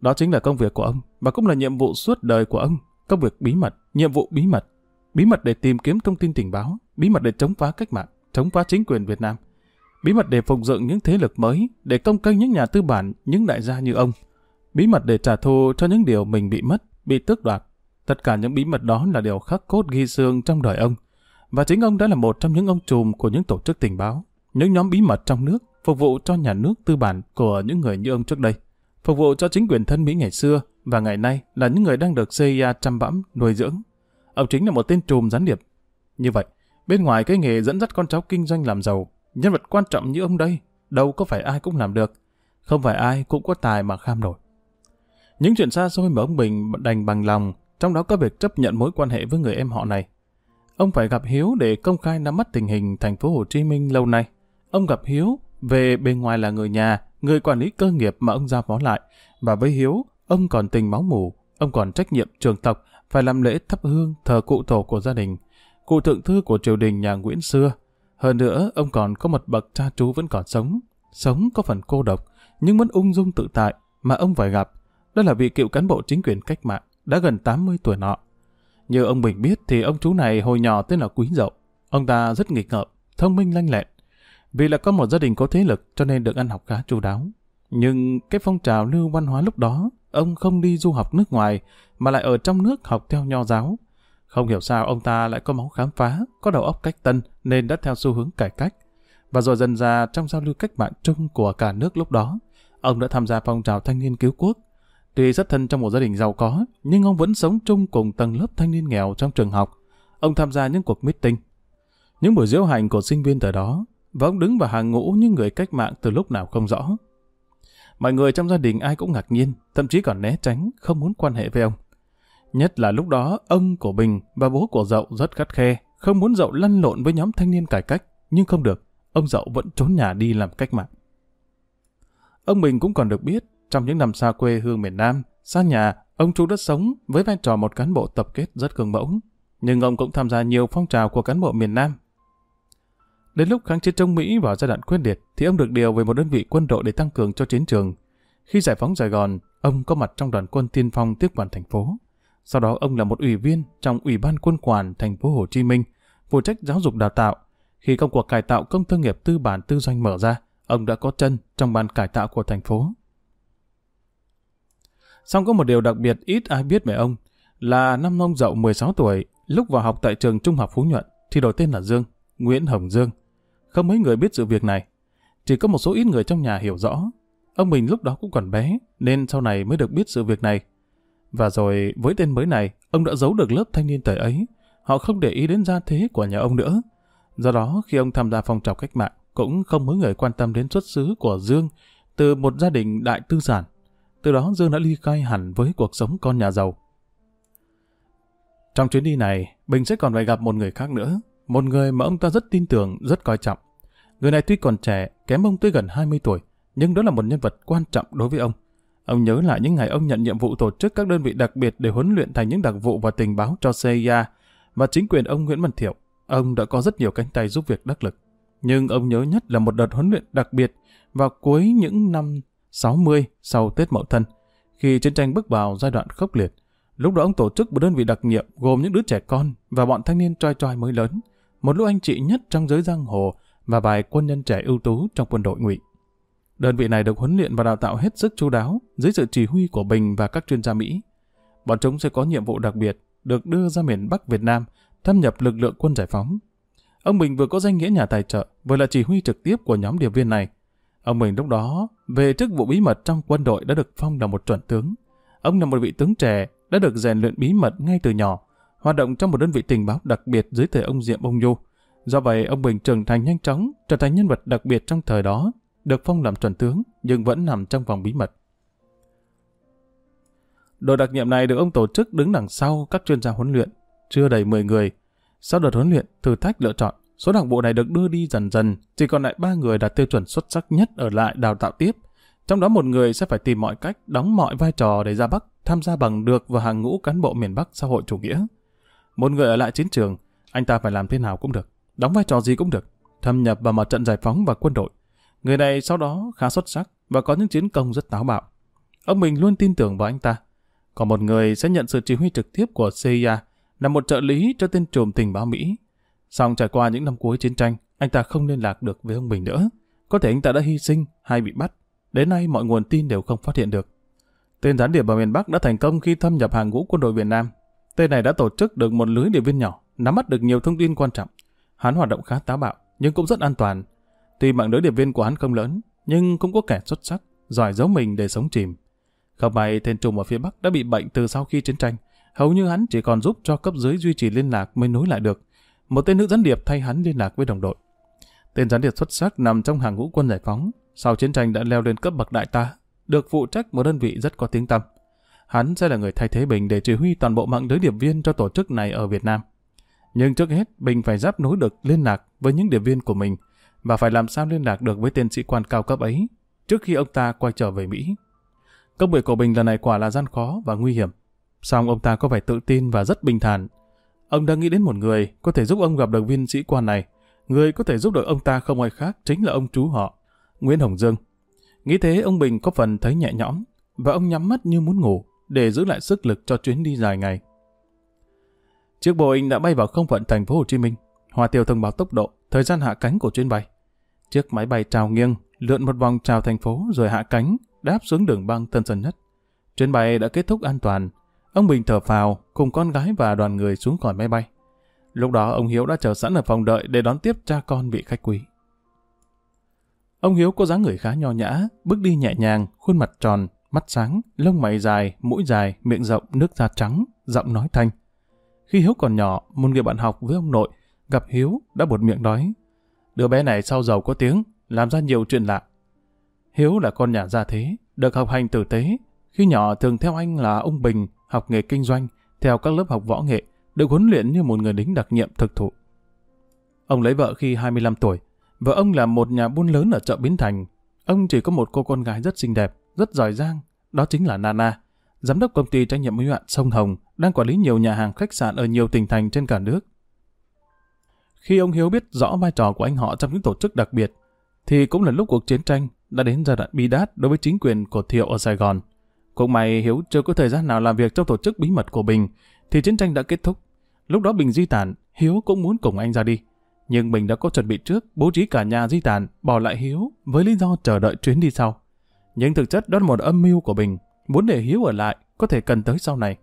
Đó chính là công việc của ông, và cũng là nhiệm vụ suốt đời của ông. Công việc bí mật, nhiệm vụ bí mật. Bí mật để tìm kiếm thông tin tình báo, bí mật để chống phá cách mạng, chống phá chính quyền Việt Nam. Bí mật để phục dựng những thế lực mới, để công kênh những nhà tư bản, những đại gia như ông. Bí mật để trả thù cho những điều mình bị mất, bị tước đoạt. Tất cả những bí mật đó là điều khắc cốt ghi xương trong đời ông. Và chính ông đã là một trong những ông trùm của những tổ chức tình báo, những nhóm bí mật trong nước, phục vụ cho nhà nước tư bản của những người như ông trước đây. Phục vụ cho chính quyền thân Mỹ ngày xưa và ngày nay là những người đang được CIA chăm bẵm, nuôi dưỡng. Ông chính là một tên trùm gián điệp. Như vậy, bên ngoài cái nghề dẫn dắt con cháu kinh doanh làm giàu, nhân vật quan trọng như ông đây, đâu có phải ai cũng làm được. Không phải ai cũng có tài mà kham nổi. Những chuyện xa xôi mà ông Bình đành bằng lòng, trong đó có việc chấp nhận mối quan hệ với người em họ này. Ông phải gặp Hiếu để công khai nắm bắt tình hình thành phố Hồ Chí Minh lâu nay. Ông gặp Hiếu về bên ngoài là người nhà, người quản lý cơ nghiệp mà ông giao phó lại. Và với Hiếu, ông còn tình máu mủ, ông còn trách nhiệm trường tộc, phải làm lễ thắp hương thờ cụ tổ của gia đình, cụ thượng thư của triều đình nhà Nguyễn xưa. Hơn nữa, ông còn có một bậc cha chú vẫn còn sống. Sống có phần cô độc, nhưng vẫn ung dung tự tại mà ông phải gặp. Đó là vị cựu cán bộ chính quyền cách mạng, đã gần 80 tuổi nọ. Như ông Bình biết thì ông chú này hồi nhỏ tên là Quý Dậu. Ông ta rất nghịch ngợm, thông minh lanh lẹn. Vì là có một gia đình có thế lực cho nên được ăn học khá chu đáo. Nhưng cái phong trào lưu văn hóa lúc đó, ông không đi du học nước ngoài, mà lại ở trong nước học theo nho giáo. Không hiểu sao ông ta lại có máu khám phá, có đầu óc cách tân nên đã theo xu hướng cải cách. Và rồi dần ra trong giao lưu cách mạng chung của cả nước lúc đó, ông đã tham gia phong trào thanh niên cứu quốc, Tuy rất thân trong một gia đình giàu có, nhưng ông vẫn sống chung cùng tầng lớp thanh niên nghèo trong trường học. Ông tham gia những cuộc meeting, những buổi diễu hành của sinh viên thời đó, và ông đứng vào hàng ngũ những người cách mạng từ lúc nào không rõ. Mọi người trong gia đình ai cũng ngạc nhiên, thậm chí còn né tránh, không muốn quan hệ với ông. Nhất là lúc đó, ông của Bình và bố của Dậu rất khắt khe, không muốn Dậu lăn lộn với nhóm thanh niên cải cách, nhưng không được, ông Dậu vẫn trốn nhà đi làm cách mạng. Ông Bình cũng còn được biết, trong những năm xa quê hương miền Nam, xa nhà, ông chú đất sống với vai trò một cán bộ tập kết rất cường mẫu, nhưng ông cũng tham gia nhiều phong trào của cán bộ miền Nam. Đến lúc kháng chiến chống Mỹ vào giai đoạn quyết liệt, thì ông được điều về một đơn vị quân đội để tăng cường cho chiến trường. Khi giải phóng Sài Gòn, ông có mặt trong đoàn quân tiên phong tiếp quản thành phố. Sau đó ông là một ủy viên trong Ủy ban quân quản thành phố Hồ Chí Minh, phụ trách giáo dục đào tạo. Khi công cuộc cải tạo công thương nghiệp tư bản tư doanh mở ra, ông đã có chân trong ban cải tạo của thành phố. Song có một điều đặc biệt ít ai biết về ông là năm ông dậu 16 tuổi, lúc vào học tại trường Trung học Phú Nhuận, thì đổi tên là Dương, Nguyễn Hồng Dương. Không mấy người biết sự việc này. Chỉ có một số ít người trong nhà hiểu rõ. Ông mình lúc đó cũng còn bé, nên sau này mới được biết sự việc này. Và rồi với tên mới này, ông đã giấu được lớp thanh niên thời ấy. Họ không để ý đến gia thế của nhà ông nữa. Do đó, khi ông tham gia phong trào cách mạng, cũng không mấy người quan tâm đến xuất xứ của Dương từ một gia đình đại tư sản. Từ đó Dương đã ly khai hẳn với cuộc sống con nhà giàu. Trong chuyến đi này, Bình sẽ còn phải gặp một người khác nữa. Một người mà ông ta rất tin tưởng, rất coi trọng. Người này tuy còn trẻ, kém ông tới gần 20 tuổi, nhưng đó là một nhân vật quan trọng đối với ông. Ông nhớ lại những ngày ông nhận nhiệm vụ tổ chức các đơn vị đặc biệt để huấn luyện thành những đặc vụ và tình báo cho CIA và chính quyền ông Nguyễn Văn Thiệu. Ông đã có rất nhiều cánh tay giúp việc đắc lực. Nhưng ông nhớ nhất là một đợt huấn luyện đặc biệt vào cuối những năm 60 sau Tết Mậu Thân, khi chiến tranh bước vào giai đoạn khốc liệt. Lúc đó ông tổ chức một đơn vị đặc nhiệm gồm những đứa trẻ con và bọn thanh niên trai trai mới lớn, một lũ anh chị nhất trong giới giang hồ và vài quân nhân trẻ ưu tú trong quân đội ngụy. Đơn vị này được huấn luyện và đào tạo hết sức chú đáo dưới sự chỉ huy của Bình và các chuyên gia Mỹ. Bọn chúng sẽ có nhiệm vụ đặc biệt được đưa ra miền Bắc Việt Nam thâm nhập lực lượng quân giải phóng. Ông Bình vừa có danh nghĩa nhà tài trợ, vừa là chỉ huy trực tiếp của nhóm điệp viên này. Ông Bình lúc đó, về chức vụ bí mật trong quân đội đã được phong là một chuẩn tướng. Ông là một vị tướng trẻ, đã được rèn luyện bí mật ngay từ nhỏ, hoạt động trong một đơn vị tình báo đặc biệt dưới thời ông Diệm ông Nhu Do vậy, ông Bình trưởng thành nhanh chóng, trở thành nhân vật đặc biệt trong thời đó, được phong làm chuẩn tướng, nhưng vẫn nằm trong vòng bí mật. Đội đặc nhiệm này được ông tổ chức đứng đằng sau các chuyên gia huấn luyện, chưa đầy 10 người. Sau đợt huấn luyện, thử thách lựa chọn, số đảng bộ này được đưa đi dần dần, chỉ còn lại ba người đạt tiêu chuẩn xuất sắc nhất ở lại đào tạo tiếp. Trong đó một người sẽ phải tìm mọi cách đóng mọi vai trò để ra Bắc, tham gia bằng được vào hàng ngũ cán bộ miền Bắc xã hội chủ nghĩa. Một người ở lại chiến trường, anh ta phải làm thế nào cũng được, đóng vai trò gì cũng được, thâm nhập vào mặt trận giải phóng và quân đội. Người này sau đó khá xuất sắc và có những chiến công rất táo bạo. Ông mình luôn tin tưởng vào anh ta. Còn một người sẽ nhận sự chỉ huy trực tiếp của CIA, là một trợ lý cho tên trùm tình báo Mỹ. Xong trải qua những năm cuối chiến tranh, anh ta không liên lạc được với ông mình nữa. Có thể anh ta đã hy sinh hay bị bắt. Đến nay mọi nguồn tin đều không phát hiện được. Tên gián điệp ở miền Bắc đã thành công khi thâm nhập hàng ngũ quân đội Việt Nam. Tên này đã tổ chức được một lưới điệp viên nhỏ, nắm bắt được nhiều thông tin quan trọng. Hắn hoạt động khá táo bạo, nhưng cũng rất an toàn. Tuy mạng lưới điệp viên của hắn không lớn, nhưng cũng có kẻ xuất sắc, giỏi giấu mình để sống chìm. Không may tên trùm ở phía Bắc đã bị bệnh từ sau khi chiến tranh. Hầu như hắn chỉ còn giúp cho cấp dưới duy trì liên lạc mới nối lại được. Một tên nữ gián điệp thay hắn liên lạc với đồng đội. Tên gián điệp xuất sắc nằm trong hàng ngũ quân giải phóng. Sau chiến tranh đã leo lên cấp bậc đại tá, được phụ trách một đơn vị rất có tiếng tăm. Hắn sẽ là người thay thế Bình để chỉ huy toàn bộ mạng lưới điệp viên cho tổ chức này ở Việt Nam. Nhưng trước hết, Bình phải giáp nối được liên lạc với những điệp viên của mình và phải làm sao liên lạc được với tên sĩ quan cao cấp ấy trước khi ông ta quay trở về Mỹ. Công việc của Bình lần này quả là gian khó và nguy hiểm. Song ông ta có vẻ tự tin và rất bình thản. Ông đang nghĩ đến một người có thể giúp ông gặp được viên sĩ quan này. Người có thể giúp được ông ta không ai khác chính là ông chú họ, Nguyễn Hồng Dương. Nghĩ thế ông Bình có phần thấy nhẹ nhõm và ông nhắm mắt như muốn ngủ để giữ lại sức lực cho chuyến đi dài ngày. Chiếc Boeing đã bay vào không phận thành phố Hồ Chí Minh. Hòa tiêu thông báo tốc độ, thời gian hạ cánh của chuyến bay. Chiếc máy bay trào nghiêng, lượn một vòng chào thành phố rồi hạ cánh, đáp xuống đường băng Tân Sơn Nhất. Chuyến bay đã kết thúc an toàn. Ông Bình thở phào cùng con gái và đoàn người xuống khỏi máy bay. Lúc đó ông Hiếu đã chờ sẵn ở phòng đợi để đón tiếp cha con vị khách quý. Ông Hiếu có dáng người khá nho nhã, bước đi nhẹ nhàng, khuôn mặt tròn, mắt sáng, lông mày dài, mũi dài, miệng rộng, nước da trắng, giọng nói thanh. Khi Hiếu còn nhỏ, một người bạn học với ông nội, gặp Hiếu đã buột miệng nói Đứa bé này sau giàu có tiếng, làm ra nhiều chuyện lạ. Hiếu là con nhà gia thế, được học hành tử tế. Khi nhỏ thường theo anh là ông Bình, học nghề kinh doanh, theo các lớp học võ nghệ, được huấn luyện như một người lính đặc nhiệm thực thụ. Ông lấy vợ khi 25 tuổi, vợ ông là một nhà buôn lớn ở chợ Bến Thành. Ông chỉ có một cô con gái rất xinh đẹp, rất giỏi giang, đó chính là Nana, giám đốc công ty trách nhiệm hữu hạn Sông Hồng, đang quản lý nhiều nhà hàng khách sạn ở nhiều tỉnh thành trên cả nước. Khi ông Hiếu biết rõ vai trò của anh họ trong những tổ chức đặc biệt, thì cũng là lúc cuộc chiến tranh đã đến giai đoạn bi đát đối với chính quyền của Thiệu ở Sài Gòn. Cũng may Hiếu chưa có thời gian nào làm việc trong tổ chức bí mật của Bình, thì chiến tranh đã kết thúc. Lúc đó Bình di tản, Hiếu cũng muốn cùng anh ra đi. Nhưng Bình đã có chuẩn bị trước, bố trí cả nhà di tản, bỏ lại Hiếu với lý do chờ đợi chuyến đi sau. Nhưng thực chất đó là một âm mưu của Bình, muốn để Hiếu ở lại, có thể cần tới sau này.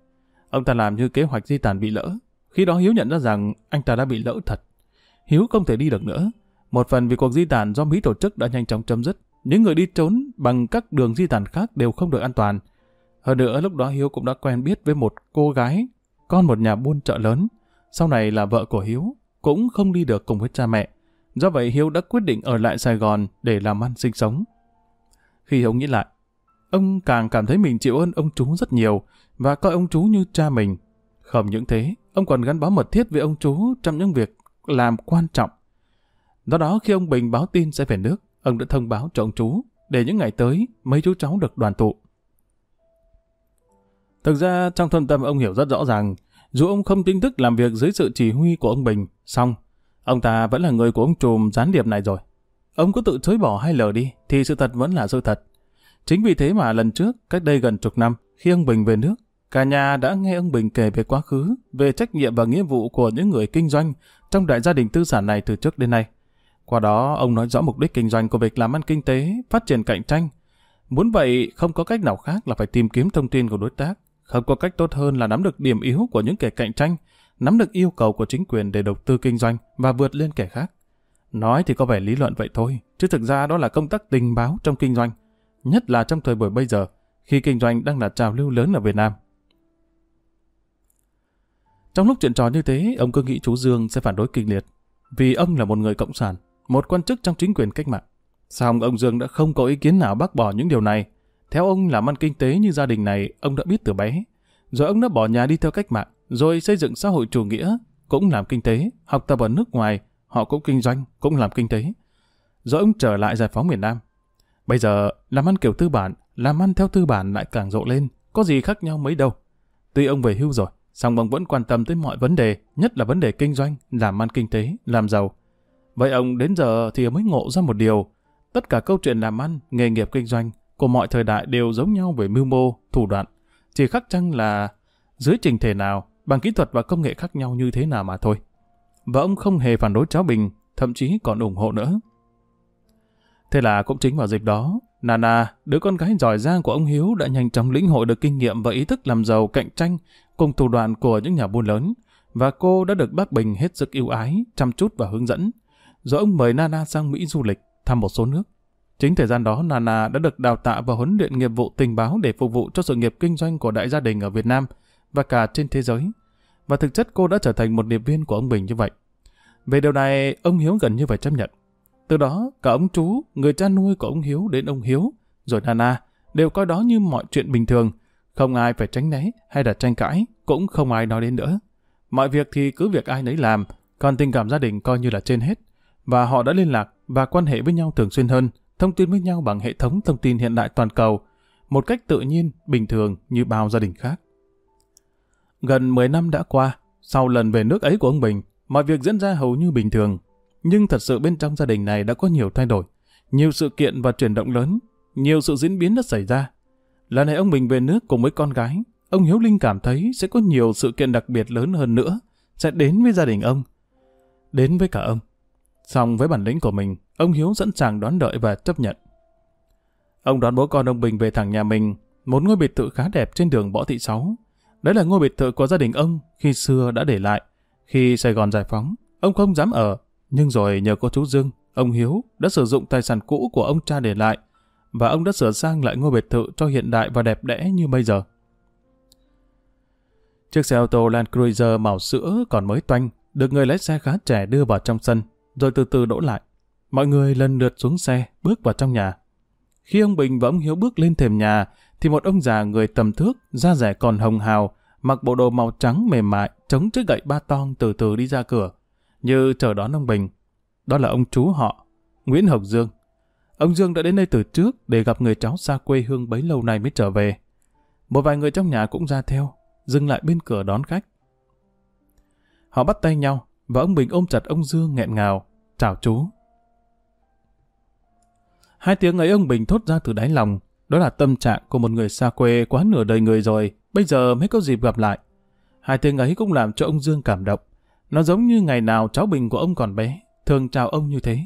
Ông ta làm như kế hoạch di tản bị lỡ. Khi đó Hiếu nhận ra rằng anh ta đã bị lỡ thật. Hiếu không thể đi được nữa. Một phần vì cuộc di tản do Mỹ tổ chức đã nhanh chóng chấm dứt. Những người đi trốn bằng các đường di tản khác đều không được an toàn. Hơn nữa lúc đó Hiếu cũng đã quen biết với một cô gái, con một nhà buôn chợ lớn. Sau này là vợ của Hiếu, cũng không đi được cùng với cha mẹ. Do vậy Hiếu đã quyết định ở lại Sài Gòn để làm ăn sinh sống. Khi ông nghĩ lại, ông càng cảm thấy mình chịu ơn ông chú rất nhiều và coi ông chú như cha mình. Không những thế, ông còn gắn bó mật thiết với ông chú trong những việc làm quan trọng. Do đó khi ông Bình báo tin sẽ về nước, ông đã thông báo cho ông chú để những ngày tới mấy chú cháu được đoàn tụ. Thực ra trong thâm tâm ông hiểu rất rõ ràng, dù ông không chính thức làm việc dưới sự chỉ huy của ông Bình, xong, ông ta vẫn là người của ông trùm gián điệp này rồi. Ông có tự chối bỏ hay lờ đi, thì sự thật vẫn là sự thật. Chính vì thế mà lần trước, cách đây gần chục năm, khi ông Bình về nước, cả nhà đã nghe ông Bình kể về quá khứ, về trách nhiệm và nghĩa vụ của những người kinh doanh trong đại gia đình tư sản này từ trước đến nay. Qua đó, ông nói rõ mục đích kinh doanh của việc làm ăn kinh tế, phát triển cạnh tranh. Muốn vậy, không có cách nào khác là phải tìm kiếm thông tin của đối tác, không có cách tốt hơn là nắm được điểm yếu của những kẻ cạnh tranh, nắm được yêu cầu của chính quyền để đầu tư kinh doanh và vượt lên kẻ khác. Nói thì có vẻ lý luận vậy thôi, chứ thực ra đó là công tác tình báo trong kinh doanh, nhất là trong thời buổi bây giờ, khi kinh doanh đang là trào lưu lớn ở Việt Nam. Trong lúc chuyện trò như thế, ông cứ nghĩ chú Dương sẽ phản đối kinh liệt, vì ông là một người cộng sản, một quan chức trong chính quyền cách mạng. Song ông Dương đã không có ý kiến nào bác bỏ những điều này, theo ông làm ăn kinh tế như gia đình này, ông đã biết từ bé. Rồi ông đã bỏ nhà đi theo cách mạng, rồi xây dựng xã hội chủ nghĩa, cũng làm kinh tế, học tập ở nước ngoài, họ cũng kinh doanh, cũng làm kinh tế. Rồi ông trở lại giải phóng miền Nam. Bây giờ, làm ăn kiểu tư bản, làm ăn theo tư bản lại càng rộ lên, có gì khác nhau mấy đâu. Tuy ông về hưu rồi, song ông vẫn quan tâm tới mọi vấn đề, nhất là vấn đề kinh doanh, làm ăn kinh tế, làm giàu. Vậy ông đến giờ thì mới ngộ ra một điều, tất cả câu chuyện làm ăn, nghề nghiệp kinh doanh của mọi thời đại đều giống nhau về mưu mô, thủ đoạn, chỉ khác chăng là dưới trình thể nào, bằng kỹ thuật và công nghệ khác nhau như thế nào mà thôi. Và ông không hề phản đối cháu Bình, thậm chí còn ủng hộ nữa. Thế là cũng chính vào dịp đó, Nana, đứa con gái giỏi giang của ông Hiếu đã nhanh chóng lĩnh hội được kinh nghiệm và ý thức làm giàu cạnh tranh cùng thủ đoạn của những nhà buôn lớn, và cô đã được bác Bình hết sức yêu ái, chăm chút và hướng dẫn. Rồi ông mời Nana sang Mỹ du lịch, thăm một số nước. Chính thời gian đó, Nana đã được đào tạo và huấn luyện nghiệp vụ tình báo để phục vụ cho sự nghiệp kinh doanh của đại gia đình ở Việt Nam và cả trên thế giới. Và thực chất cô đã trở thành một điệp viên của ông Bình như vậy. Về điều này, ông Hiếu gần như phải chấp nhận. Từ đó, cả ông chú, người cha nuôi của ông Hiếu đến ông Hiếu, rồi Nana, đều coi đó như mọi chuyện bình thường. Không ai phải tránh né hay là tranh cãi, cũng không ai nói đến nữa. Mọi việc thì cứ việc ai nấy làm, còn tình cảm gia đình coi như là trên hết. Và họ đã liên lạc và quan hệ với nhau thường xuyên hơn, thông tin với nhau bằng hệ thống thông tin hiện đại toàn cầu, một cách tự nhiên, bình thường như bao gia đình khác. Gần 10 năm đã qua, sau lần về nước ấy của ông Bình, mọi việc diễn ra hầu như bình thường. Nhưng thật sự bên trong gia đình này đã có nhiều thay đổi, nhiều sự kiện và chuyển động lớn, nhiều sự diễn biến đã xảy ra. Lần này ông Bình về nước cùng với con gái, ông Hiếu Linh cảm thấy sẽ có nhiều sự kiện đặc biệt lớn hơn nữa, sẽ đến với gia đình ông, đến với cả ông. Xong với bản lĩnh của mình, ông Hiếu sẵn sàng đón đợi và chấp nhận. Ông đón bố con ông Bình về thẳng nhà mình, một ngôi biệt thự khá đẹp trên đường Võ Thị Sáu. Đấy là ngôi biệt thự của gia đình ông khi xưa đã để lại. Khi Sài Gòn giải phóng, ông không dám ở, nhưng rồi nhờ có chú Dương, ông Hiếu đã sử dụng tài sản cũ của ông cha để lại, và ông đã sửa sang lại ngôi biệt thự cho hiện đại và đẹp đẽ như bây giờ. Chiếc xe ô tô Land Cruiser màu sữa còn mới toanh, được người lái xe khá trẻ đưa vào trong sân, rồi từ từ đổ lại. Mọi người lần lượt xuống xe, bước vào trong nhà. Khi ông Bình và ông Hiếu bước lên thềm nhà, thì một ông già người tầm thước, da rẻ còn hồng hào, mặc bộ đồ màu trắng mềm mại, chống chiếc gậy ba tong từ từ đi ra cửa, như chờ đón ông Bình. Đó là ông chú họ, Nguyễn Hồng Dương. Ông Dương đã đến đây từ trước để gặp người cháu xa quê hương bấy lâu nay mới trở về. Một vài người trong nhà cũng ra theo, dừng lại bên cửa đón khách. Họ bắt tay nhau, và ông Bình ôm chặt ông Dương nghẹn ngào. Chào chú. Hai tiếng ấy ông Bình thốt ra từ đáy lòng. Đó là tâm trạng của một người xa quê quá nửa đời người rồi, bây giờ mới có dịp gặp lại. Hai tiếng ấy cũng làm cho ông Dương cảm động. Nó giống như ngày nào cháu Bình của ông còn bé, thường chào ông như thế.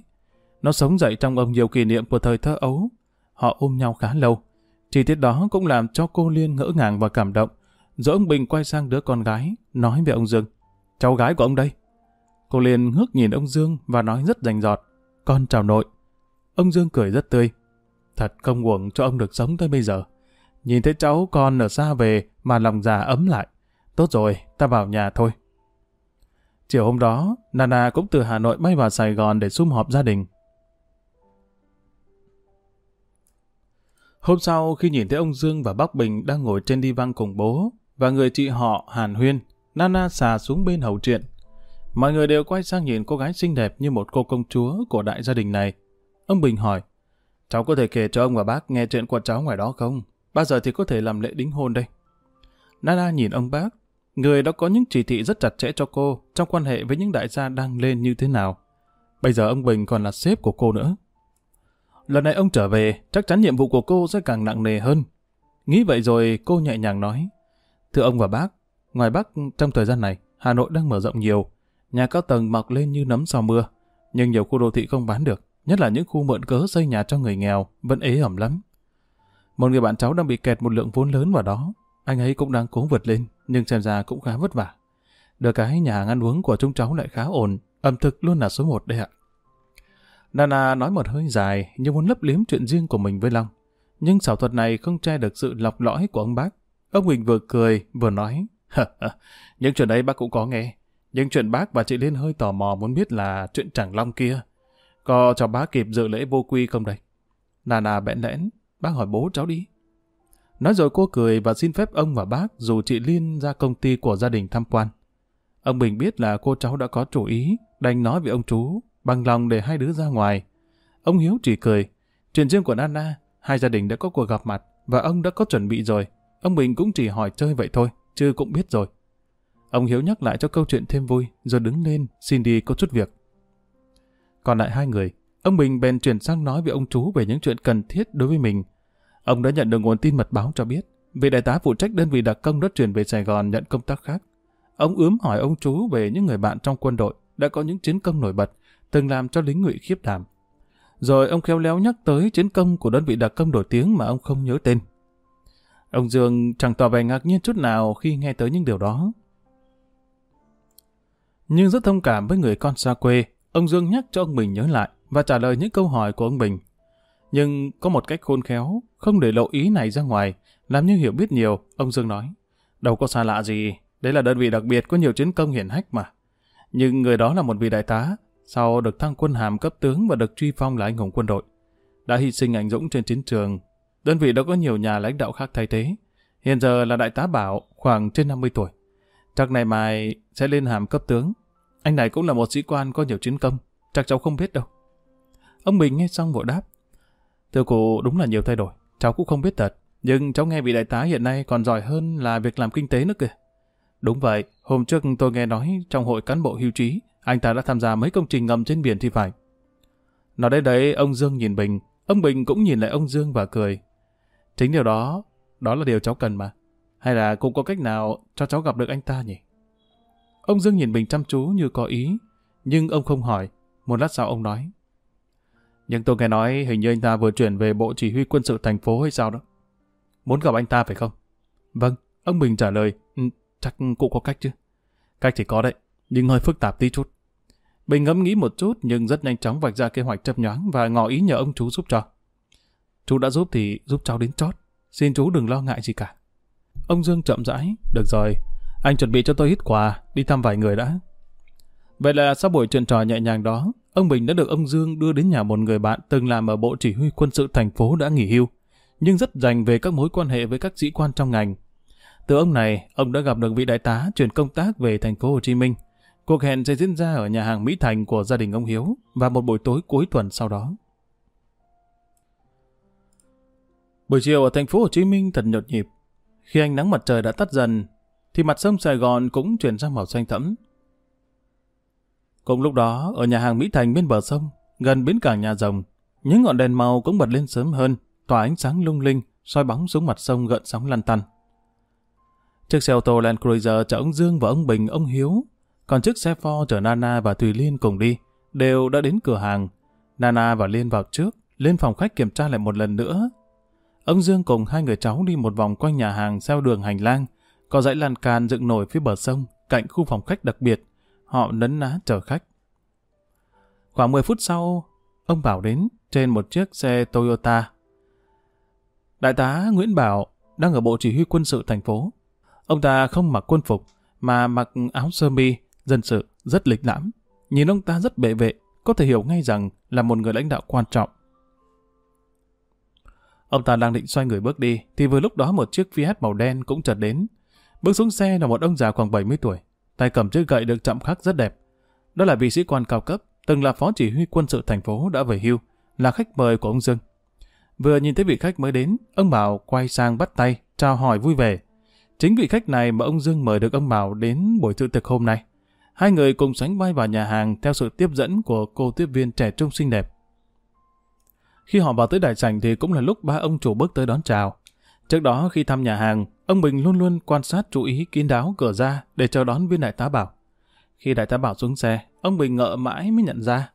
Nó sống dậy trong ông nhiều kỷ niệm của thời thơ ấu. Họ ôm nhau khá lâu. Chi tiết đó cũng làm cho cô Liên ngỡ ngàng và cảm động. Rồi ông Bình quay sang đứa con gái, nói với ông Dương. Cháu gái của ông đây. Cô Liên ngước nhìn ông Dương và nói rất rành giọt. Con chào nội. Ông Dương cười rất tươi. Thật không uổng cho ông được sống tới bây giờ. Nhìn thấy cháu con ở xa về mà lòng già ấm lại. Tốt rồi, ta vào nhà thôi. Chiều hôm đó, Nana cũng từ Hà Nội bay vào Sài Gòn để sum họp gia đình. Hôm sau, khi nhìn thấy ông Dương và bác Bình đang ngồi trên đi văng cùng bố và người chị họ Hàn Huyên, Nana xà xuống bên hậu truyện. Mọi người đều quay sang nhìn cô gái xinh đẹp như một cô công chúa của đại gia đình này. Ông Bình hỏi, cháu có thể kể cho ông và bác nghe chuyện của cháu ngoài đó không? Bao giờ thì có thể làm lễ đính hôn đây? Nana nhìn ông bác, người đã có những chỉ thị rất chặt chẽ cho cô trong quan hệ với những đại gia đang lên như thế nào. Bây giờ ông Bình còn là sếp của cô nữa. Lần này ông trở về, chắc chắn nhiệm vụ của cô sẽ càng nặng nề hơn. Nghĩ vậy rồi cô nhẹ nhàng nói, Thưa ông và bác, ngoài Bắc trong thời gian này, Hà Nội đang mở rộng nhiều, nhà cao tầng mọc lên như nấm sau mưa, nhưng nhiều khu đô thị không bán được, nhất là những khu mượn cớ xây nhà cho người nghèo, vẫn ế ẩm lắm. Một người bạn cháu đang bị kẹt một lượng vốn lớn vào đó, anh ấy cũng đang cố vượt lên, nhưng xem ra cũng khá vất vả. Được cái nhà hàng ăn uống của chúng cháu lại khá ổn, ẩm thực luôn là số một đây ạ. Nana nói một hơi dài như muốn lấp liếm chuyện riêng của mình với Long. Nhưng xảo thuật này không che được sự lọc lõi của ông bác. Ông Huỳnh vừa cười vừa nói những chuyện đấy bác cũng có nghe. Nhưng chuyện bác và chị Liên hơi tò mò muốn biết là chuyện chẳng Long kia. Có cho bác kịp dự lễ vô quy không đây? Nana bẽn lẽn, bác hỏi bố cháu đi. Nói rồi cô cười và xin phép ông và bác dù chị Liên ra công ty của gia đình tham quan. Ông Bình biết là cô cháu đã có chủ ý, đành nói với ông chú, bằng lòng để hai đứa ra ngoài. Ông Hiếu chỉ cười. Chuyện riêng của Nana, hai gia đình đã có cuộc gặp mặt và ông đã có chuẩn bị rồi. Ông Bình cũng chỉ hỏi chơi vậy thôi, chứ cũng biết rồi. Ông Hiếu nhắc lại cho câu chuyện thêm vui, rồi đứng lên, xin đi có chút việc. Còn lại hai người, ông Bình bèn chuyển sang nói với ông chú về những chuyện cần thiết đối với mình. Ông đã nhận được nguồn tin mật báo cho biết, vị đại tá phụ trách đơn vị đặc công đã chuyển về Sài Gòn nhận công tác khác. Ông ướm hỏi ông chú về những người bạn trong quân đội đã có những chiến công nổi bật, từng làm cho lính ngụy khiếp đảm. Rồi ông khéo léo nhắc tới chiến công của đơn vị đặc công nổi tiếng mà ông không nhớ tên. Ông Dương chẳng tỏ vẻ ngạc nhiên chút nào khi nghe tới những điều đó. Nhưng rất thông cảm với người con xa quê, ông Dương nhắc cho ông Bình nhớ lại và trả lời những câu hỏi của ông Bình. Nhưng có một cách khôn khéo, không để lộ ý này ra ngoài, làm như hiểu biết nhiều, ông Dương nói. Đâu có xa lạ gì, đấy là đơn vị đặc biệt có nhiều chiến công hiển hách mà. Nhưng người đó là một vị đại tá, sau được thăng quân hàm cấp tướng và được truy phong là anh hùng quân đội. Đã hy sinh anh dũng trên chiến trường, đơn vị đã có nhiều nhà lãnh đạo khác thay thế. Hiện giờ là đại tá Bảo, khoảng trên 50 tuổi. Chắc này mai sẽ lên hàm cấp tướng. Anh này cũng là một sĩ quan có nhiều chiến công, chắc cháu không biết đâu. Ông Bình nghe xong vội đáp. Thưa cụ, đúng là nhiều thay đổi, cháu cũng không biết thật. Nhưng cháu nghe vị đại tá hiện nay còn giỏi hơn là việc làm kinh tế nữa kìa. Đúng vậy, hôm trước tôi nghe nói trong hội cán bộ hưu trí, anh ta đã tham gia mấy công trình ngầm trên biển thì phải. Nói đến đấy, ông Dương nhìn Bình, ông Bình cũng nhìn lại ông Dương và cười. Chính điều đó, đó là điều cháu cần mà. Hay là cũng có cách nào cho cháu gặp được anh ta nhỉ? Ông Dương nhìn Bình chăm chú như có ý, nhưng ông không hỏi. Một lát sau ông nói. Nhưng tôi nghe nói hình như anh ta vừa chuyển về bộ chỉ huy quân sự thành phố hay sao đó. Muốn gặp anh ta phải không? Vâng, ông Bình trả lời. Ừ, chắc cũng có cách chứ. Cách thì có đấy, nhưng hơi phức tạp tí chút. Bình ngẫm nghĩ một chút nhưng rất nhanh chóng vạch ra kế hoạch chấp nhoáng và ngỏ ý nhờ ông chú giúp cho. Chú đã giúp thì giúp cháu đến chót. Xin chú đừng lo ngại gì cả. Ông Dương chậm rãi. Được rồi, anh chuẩn bị cho tôi ít quà, đi thăm vài người đã. Vậy là sau buổi chuyện trò nhẹ nhàng đó, ông Bình đã được ông Dương đưa đến nhà một người bạn từng làm ở Bộ Chỉ huy quân sự thành phố đã nghỉ hưu, nhưng rất dành về các mối quan hệ với các sĩ quan trong ngành. Từ ông này, ông đã gặp được vị đại tá chuyển công tác về thành phố Hồ Chí Minh. Cuộc hẹn sẽ diễn ra ở nhà hàng Mỹ Thành của gia đình ông Hiếu và một buổi tối cuối tuần sau đó. Buổi chiều ở thành phố Hồ Chí Minh thật nhột nhịp. Khi ánh nắng mặt trời đã tắt dần, thì mặt sông Sài Gòn cũng chuyển sang màu xanh thẫm. Cùng lúc đó, ở nhà hàng Mỹ Thành bên bờ sông, gần bến cảng nhà rồng, những ngọn đèn màu cũng bật lên sớm hơn, tỏa ánh sáng lung linh, soi bóng xuống mặt sông gợn sóng lăn tăn. Chiếc xe ô tô Land Cruiser chở ông Dương và ông Bình, ông Hiếu, còn chiếc xe Ford chở Nana và Thùy Liên cùng đi, đều đã đến cửa hàng. Nana và Liên vào trước, lên phòng khách kiểm tra lại một lần nữa. Ông Dương cùng hai người cháu đi một vòng quanh nhà hàng theo đường hành lang, có dãy lan can dựng nổi phía bờ sông, cạnh khu phòng khách đặc biệt. Họ nấn ná chờ khách. Khoảng 10 phút sau, ông Bảo đến trên một chiếc xe Toyota. Đại tá Nguyễn Bảo đang ở bộ chỉ huy quân sự thành phố. Ông ta không mặc quân phục, mà mặc áo sơ mi, dân sự, rất lịch lãm. Nhìn ông ta rất bệ vệ, có thể hiểu ngay rằng là một người lãnh đạo quan trọng. Ông ta đang định xoay người bước đi, thì vừa lúc đó một chiếc Fiat màu đen cũng chợt đến. Bước xuống xe là một ông già khoảng 70 tuổi, tay cầm chiếc gậy được chạm khắc rất đẹp. Đó là vị sĩ quan cao cấp, từng là phó chỉ huy quân sự thành phố đã về hưu, là khách mời của ông Dương. Vừa nhìn thấy vị khách mới đến, ông Bảo quay sang bắt tay, chào hỏi vui vẻ. Chính vị khách này mà ông Dương mời được ông Bảo đến buổi sự tiệc hôm nay. Hai người cùng sánh vai vào nhà hàng theo sự tiếp dẫn của cô tiếp viên trẻ trung xinh đẹp. Khi họ vào tới đại sảnh thì cũng là lúc ba ông chủ bước tới đón chào. Trước đó khi thăm nhà hàng, ông Bình luôn luôn quan sát chú ý kín đáo cửa ra để chờ đón viên đại tá Bảo. Khi đại tá Bảo xuống xe, ông Bình ngợ mãi mới nhận ra.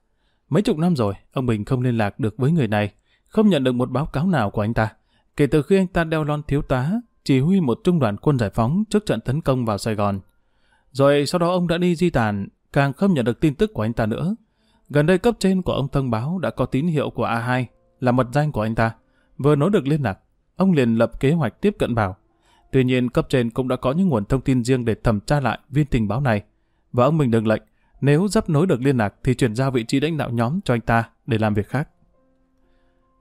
Mấy chục năm rồi, ông Bình không liên lạc được với người này, không nhận được một báo cáo nào của anh ta. Kể từ khi anh ta đeo lon thiếu tá, chỉ huy một trung đoàn quân giải phóng trước trận tấn công vào Sài Gòn. Rồi sau đó ông đã đi di tản, càng không nhận được tin tức của anh ta nữa. Gần đây cấp trên của ông thông báo đã có tín hiệu của A2 là mật danh của anh ta. Vừa nối được liên lạc, ông liền lập kế hoạch tiếp cận Bảo. Tuy nhiên cấp trên cũng đã có những nguồn thông tin riêng để thẩm tra lại viên tình báo này. Và ông mình được lệnh, nếu dấp nối được liên lạc thì chuyển giao vị trí lãnh đạo nhóm cho anh ta để làm việc khác.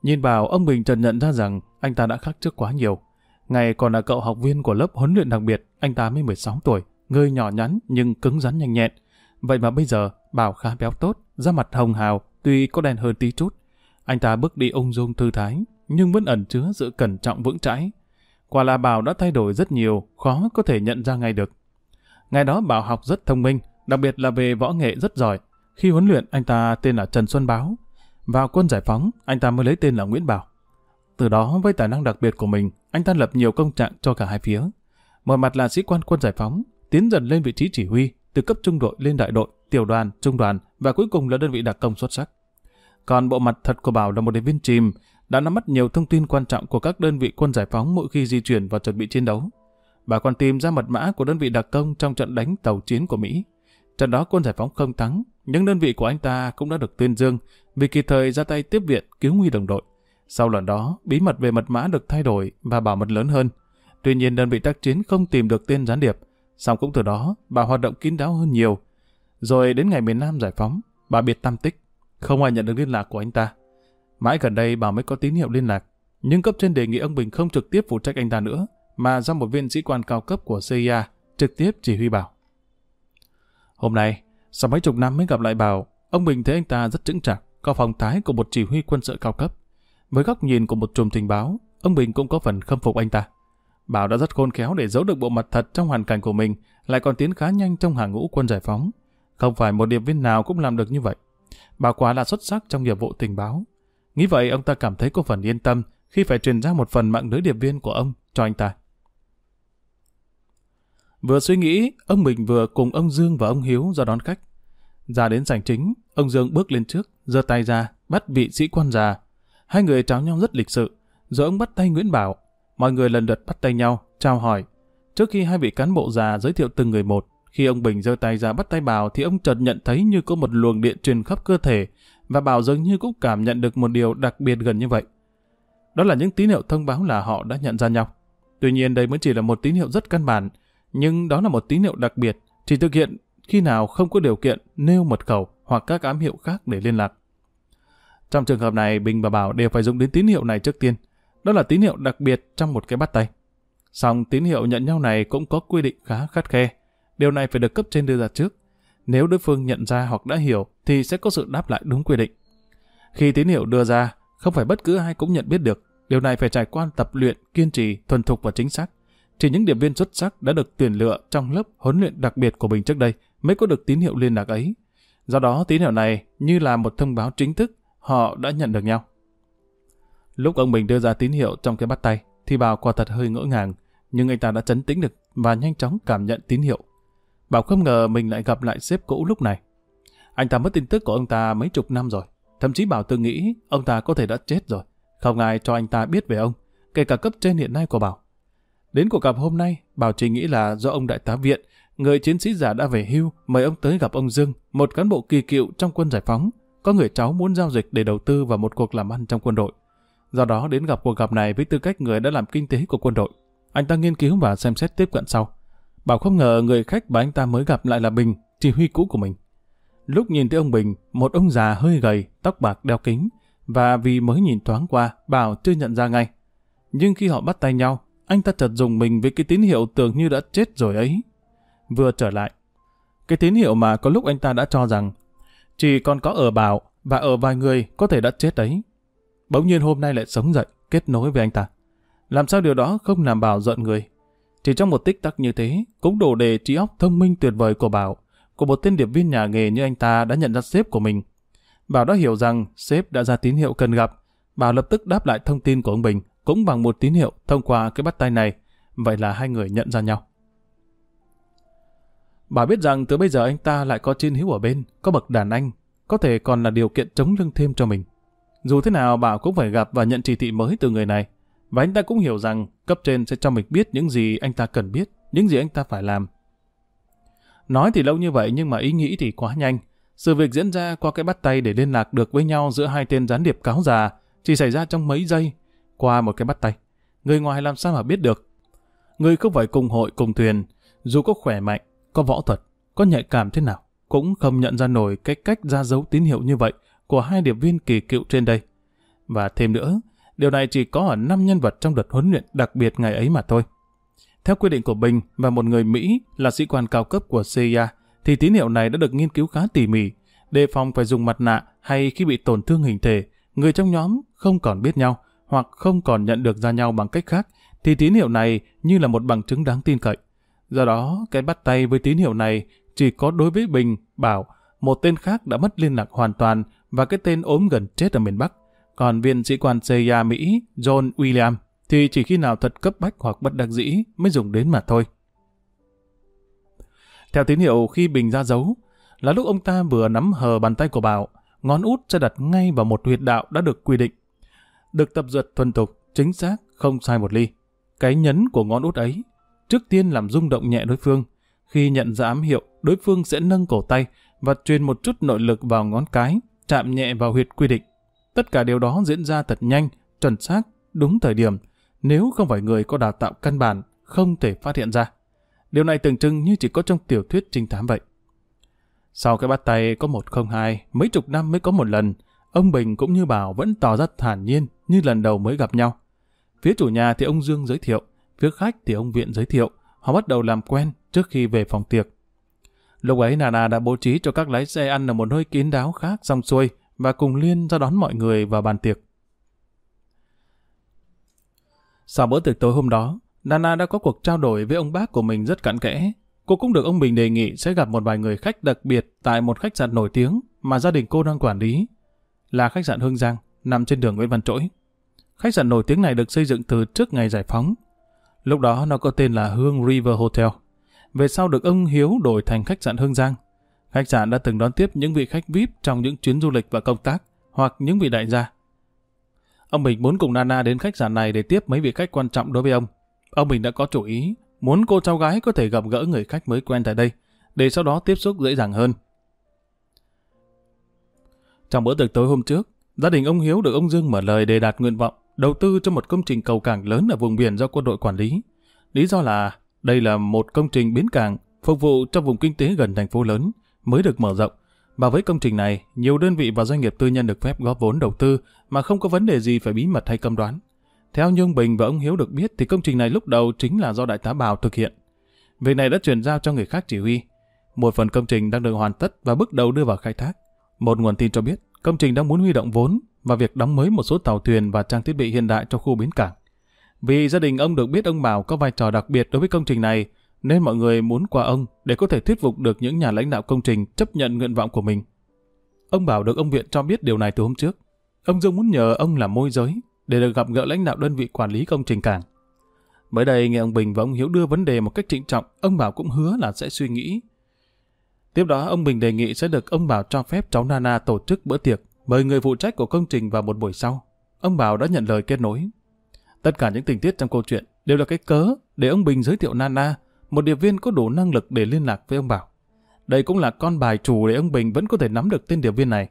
Nhìn vào, ông Bình trần nhận ra rằng anh ta đã khác trước quá nhiều. Ngày còn là cậu học viên của lớp huấn luyện đặc biệt, anh ta mới 16 tuổi, người nhỏ nhắn nhưng cứng rắn nhanh nhẹn. Vậy mà bây giờ, Bảo khá béo tốt, da mặt hồng hào, tuy có đen hơn tí chút. Anh ta bước đi ung dung thư thái, nhưng vẫn ẩn chứa sự cẩn trọng vững chãi. Quả là Bảo đã thay đổi rất nhiều, khó có thể nhận ra ngay được. Ngày đó Bảo học rất thông minh, đặc biệt là về võ nghệ rất giỏi. Khi huấn luyện, anh ta tên là Trần Xuân Báo. Vào quân giải phóng, anh ta mới lấy tên là Nguyễn Bảo. Từ đó, với tài năng đặc biệt của mình, anh ta lập nhiều công trạng cho cả hai phía. Một mặt là sĩ quan quân giải phóng, tiến dần lên vị trí chỉ huy, từ cấp trung đội lên đại đội, tiểu đoàn, trung đoàn và cuối cùng là đơn vị đặc công xuất sắc. Còn bộ mặt thật của Bảo là một điệp viên chìm, đã nắm bắt nhiều thông tin quan trọng của các đơn vị quân giải phóng mỗi khi di chuyển và chuẩn bị chiến đấu. Bà còn tìm ra mật mã của đơn vị đặc công trong trận đánh tàu chiến của Mỹ. Trận đó quân giải phóng không thắng, nhưng đơn vị của anh ta cũng đã được tuyên dương vì kịp thời ra tay tiếp viện cứu nguy đồng đội. Sau lần đó, bí mật về mật mã được thay đổi và bảo mật lớn hơn. Tuy nhiên đơn vị tác chiến không tìm được tên gián điệp, song cũng từ đó bà hoạt động kín đáo hơn nhiều. Rồi đến ngày miền Nam giải phóng, bà biệt tam tích, không ai nhận được liên lạc của anh ta. Mãi gần đây bảo mới có tín hiệu liên lạc, nhưng cấp trên đề nghị ông Bình không trực tiếp phụ trách anh ta nữa, mà ra một viên sĩ quan cao cấp của CIA trực tiếp chỉ huy bảo. Hôm nay, sau mấy chục năm mới gặp lại Bảo, ông Bình thấy anh ta rất chững chạc, có phong thái của một chỉ huy quân sự cao cấp. Với góc nhìn của một trùm tình báo, ông Bình cũng có phần khâm phục anh ta. Bảo đã rất khôn khéo để giấu được bộ mặt thật trong hoàn cảnh của mình, lại còn tiến khá nhanh trong hàng ngũ quân giải phóng. Không phải một điệp viên nào cũng làm được như vậy. Bảo quả là xuất sắc trong nhiệm vụ tình báo. Nghĩ vậy ông ta cảm thấy có phần yên tâm khi phải truyền ra một phần mạng lưới điệp viên của ông cho anh ta. Vừa suy nghĩ, ông Bình vừa cùng ông Dương và ông Hiếu ra đón khách. Ra đến sảnh chính, ông Dương bước lên trước, giơ tay ra, bắt vị sĩ quan già. Hai người chào nhau rất lịch sự, rồi ông bắt tay Nguyễn Bảo. Mọi người lần lượt bắt tay nhau, chào hỏi. Trước khi hai vị cán bộ già giới thiệu từng người một, khi ông Bình giơ tay ra bắt tay Bảo thì ông chợt nhận thấy như có một luồng điện truyền khắp cơ thể và Bảo dường như cũng cảm nhận được một điều đặc biệt gần như vậy. Đó là những tín hiệu thông báo là họ đã nhận ra nhau. Tuy nhiên đây mới chỉ là một tín hiệu rất căn bản, nhưng đó là một tín hiệu đặc biệt, chỉ thực hiện khi nào không có điều kiện nêu mật khẩu hoặc các ám hiệu khác để liên lạc. Trong trường hợp này, Bình và Bảo đều phải dùng đến tín hiệu này trước tiên. Đó là tín hiệu đặc biệt trong một cái bắt tay. Song tín hiệu nhận nhau này cũng có quy định khá khắt khe. Điều này phải được cấp trên đưa ra trước. Nếu đối phương nhận ra hoặc đã hiểu thì sẽ có sự đáp lại đúng quy định. Khi tín hiệu đưa ra, không phải bất cứ ai cũng nhận biết được. Điều này phải trải qua tập luyện, kiên trì, thuần thục và chính xác. Chỉ những điệp viên xuất sắc đã được tuyển lựa trong lớp huấn luyện đặc biệt của mình trước đây mới có được tín hiệu liên lạc ấy. Do đó tín hiệu này như là một thông báo chính thức họ đã nhận được nhau. Lúc ông Bình đưa ra tín hiệu trong cái bắt tay thì Bảo quả thật hơi ngỡ ngàng nhưng anh ta đã chấn tĩnh được và nhanh chóng cảm nhận tín hiệu. Bảo không ngờ mình lại gặp lại sếp cũ lúc này. Anh ta mất tin tức của ông ta mấy chục năm rồi. Thậm chí Bảo tự nghĩ ông ta có thể đã chết rồi. Không ai cho anh ta biết về ông, kể cả cấp trên hiện nay của Bảo. Đến cuộc gặp hôm nay, Bảo chỉ nghĩ là do ông đại tá viện, người chiến sĩ già đã về hưu, mời ông tới gặp ông Dương, một cán bộ kỳ cựu trong quân giải phóng. Có người cháu muốn giao dịch để đầu tư vào một cuộc làm ăn trong quân đội. Do đó đến gặp cuộc gặp này với tư cách người đã làm kinh tế của quân đội. Anh ta nghiên cứu và xem xét tiếp cận sau. Bảo không ngờ người khách mà anh ta mới gặp lại là Bình, chỉ huy cũ của mình. Lúc nhìn thấy ông Bình, một ông già hơi gầy, tóc bạc đeo kính, và vì mới nhìn thoáng qua, Bảo chưa nhận ra ngay. Nhưng khi họ bắt tay nhau, anh ta chợt dùng mình với cái tín hiệu tưởng như đã chết rồi ấy. Vừa trở lại, cái tín hiệu mà có lúc anh ta đã cho rằng chỉ còn có ở Bảo và ở vài người có thể đã chết ấy. Bỗng nhiên hôm nay lại sống dậy, kết nối với anh ta. Làm sao điều đó không làm Bảo giận người? Chỉ trong một tích tắc như thế, cũng đủ để trí óc thông minh tuyệt vời của Bảo, của một tên điệp viên nhà nghề như anh ta đã nhận ra sếp của mình. Bảo đã hiểu rằng sếp đã ra tín hiệu cần gặp. Bảo lập tức đáp lại thông tin của ông Bình, cũng bằng một tín hiệu thông qua cái bắt tay này. Vậy là hai người nhận ra nhau. Bà biết rằng từ bây giờ anh ta lại có chiến hữu ở bên, có bậc đàn anh, có thể còn là điều kiện chống lưng thêm cho mình. Dù thế nào Bảo cũng phải gặp và nhận chỉ thị mới từ người này. Và anh ta cũng hiểu rằng cấp trên sẽ cho mình biết những gì anh ta cần biết, những gì anh ta phải làm. Nói thì lâu như vậy nhưng mà ý nghĩ thì quá nhanh. Sự việc diễn ra qua cái bắt tay để liên lạc được với nhau giữa hai tên gián điệp cáo già chỉ xảy ra trong mấy giây qua một cái bắt tay. Người ngoài làm sao mà biết được. Người không phải cùng hội cùng thuyền, dù có khỏe mạnh, có võ thuật, có nhạy cảm thế nào, cũng không nhận ra nổi cái cách ra dấu tín hiệu như vậy của hai điệp viên kỳ cựu trên đây. Và thêm nữa, điều này chỉ có ở năm nhân vật trong đợt huấn luyện đặc biệt ngày ấy mà thôi. Theo quy định của Bình và một người Mỹ là sĩ quan cao cấp của CIA, thì tín hiệu này đã được nghiên cứu khá tỉ mỉ, đề phòng phải dùng mặt nạ hay khi bị tổn thương hình thể, người trong nhóm không còn biết nhau hoặc không còn nhận được ra nhau bằng cách khác, thì tín hiệu này như là một bằng chứng đáng tin cậy. Do đó, cái bắt tay với tín hiệu này chỉ có đối với Bình, Bảo, một tên khác đã mất liên lạc hoàn toàn và cái tên ốm gần chết ở miền Bắc. Còn viên sĩ quan CIA Mỹ John William thì chỉ khi nào thật cấp bách hoặc bất đắc dĩ mới dùng đến mà thôi. Theo tín hiệu khi Bình ra dấu, là lúc ông ta vừa nắm hờ bàn tay của Bảo, ngón út sẽ đặt ngay vào một huyệt đạo đã được quy định. Được tập dượt thuần thục, chính xác, không sai một ly. Cái nhấn của ngón út ấy, trước tiên làm rung động nhẹ đối phương. Khi nhận ra ám hiệu, đối phương sẽ nâng cổ tay và truyền một chút nội lực vào ngón cái, chạm nhẹ vào huyệt quy định. Tất cả điều đó diễn ra thật nhanh, chuẩn xác, đúng thời điểm, nếu không phải người có đào tạo căn bản, không thể phát hiện ra. Điều này tưởng chừng như chỉ có trong tiểu thuyết trinh thám vậy. Sau cái bắt tay có một không hai, mấy chục năm mới có một lần, ông Bình cũng như Bảo vẫn tỏ ra thản nhiên như lần đầu mới gặp nhau. Phía chủ nhà thì ông Dương giới thiệu, phía khách thì ông Viện giới thiệu, họ bắt đầu làm quen trước khi về phòng tiệc. Lúc ấy Nana đã bố trí cho các lái xe ăn ở một nơi kín đáo khác xong xuôi và cùng Liên ra đón mọi người vào bàn tiệc. Sau bữa tiệc tối hôm đó, Nana đã có cuộc trao đổi với ông bác của mình rất cặn kẽ. Cô cũng được ông Bình đề nghị sẽ gặp một vài người khách đặc biệt tại một khách sạn nổi tiếng mà gia đình cô đang quản lý. Là khách sạn Hương Giang, nằm trên đường Nguyễn Văn Trỗi. Khách sạn nổi tiếng này được xây dựng từ trước ngày giải phóng. Lúc đó nó có tên là Hương River Hotel. Về sau được ông Hiếu đổi thành khách sạn Hương Giang. Khách sạn đã từng đón tiếp những vị khách VIP trong những chuyến du lịch và công tác, hoặc những vị đại gia. Ông Bình muốn cùng Nana đến khách sạn này để tiếp mấy vị khách quan trọng đối với ông. Ông Bình đã có chủ ý, muốn cô cháu gái có thể gặp gỡ người khách mới quen tại đây, để sau đó tiếp xúc dễ dàng hơn. Trong bữa tiệc tối hôm trước, gia đình ông Hiếu được ông Dương mở lời đề đạt nguyện vọng đầu tư cho một công trình cầu cảng lớn ở vùng biển do quân đội quản lý. Lý do là đây là một công trình bến cảng phục vụ cho vùng kinh tế gần thành phố lớn mới được mở rộng và với công trình này, nhiều đơn vị và doanh nghiệp tư nhân được phép góp vốn đầu tư mà không có vấn đề gì phải bí mật hay cấm đoán. Theo Nhung Bình và ông Hiếu được biết thì công trình này lúc đầu chính là do Đại tá Bào thực hiện. Việc này đã chuyển giao cho người khác chỉ huy. Một phần công trình đang được hoàn tất và bước đầu đưa vào khai thác. Một nguồn tin cho biết, công trình đang muốn huy động vốn và việc đóng mới một số tàu thuyền và trang thiết bị hiện đại cho khu bến cảng. Vì gia đình ông được biết ông Bảo có vai trò đặc biệt đối với công trình này, nên mọi người muốn qua ông để có thể thuyết phục được những nhà lãnh đạo công trình chấp nhận nguyện vọng của mình. Ông Bảo được ông Viện cho biết điều này từ hôm trước. Ông Dương muốn nhờ ông làm môi giới để được gặp gỡ lãnh đạo đơn vị quản lý công trình cảng. Mới đây nghe ông Bình và ông Hiếu đưa vấn đề một cách trịnh trọng, ông Bảo cũng hứa là sẽ suy nghĩ. Tiếp đó ông Bình đề nghị sẽ được ông Bảo cho phép cháu Nana tổ chức bữa tiệc, mời người phụ trách của công trình vào một buổi sau. Ông Bảo đã nhận lời kết nối. Tất cả những tình tiết trong câu chuyện đều là cái cớ để ông Bình giới thiệu Nana, một điệp viên có đủ năng lực để liên lạc với ông Bảo. Đây cũng là con bài chủ để ông Bình vẫn có thể nắm được tên điệp viên này.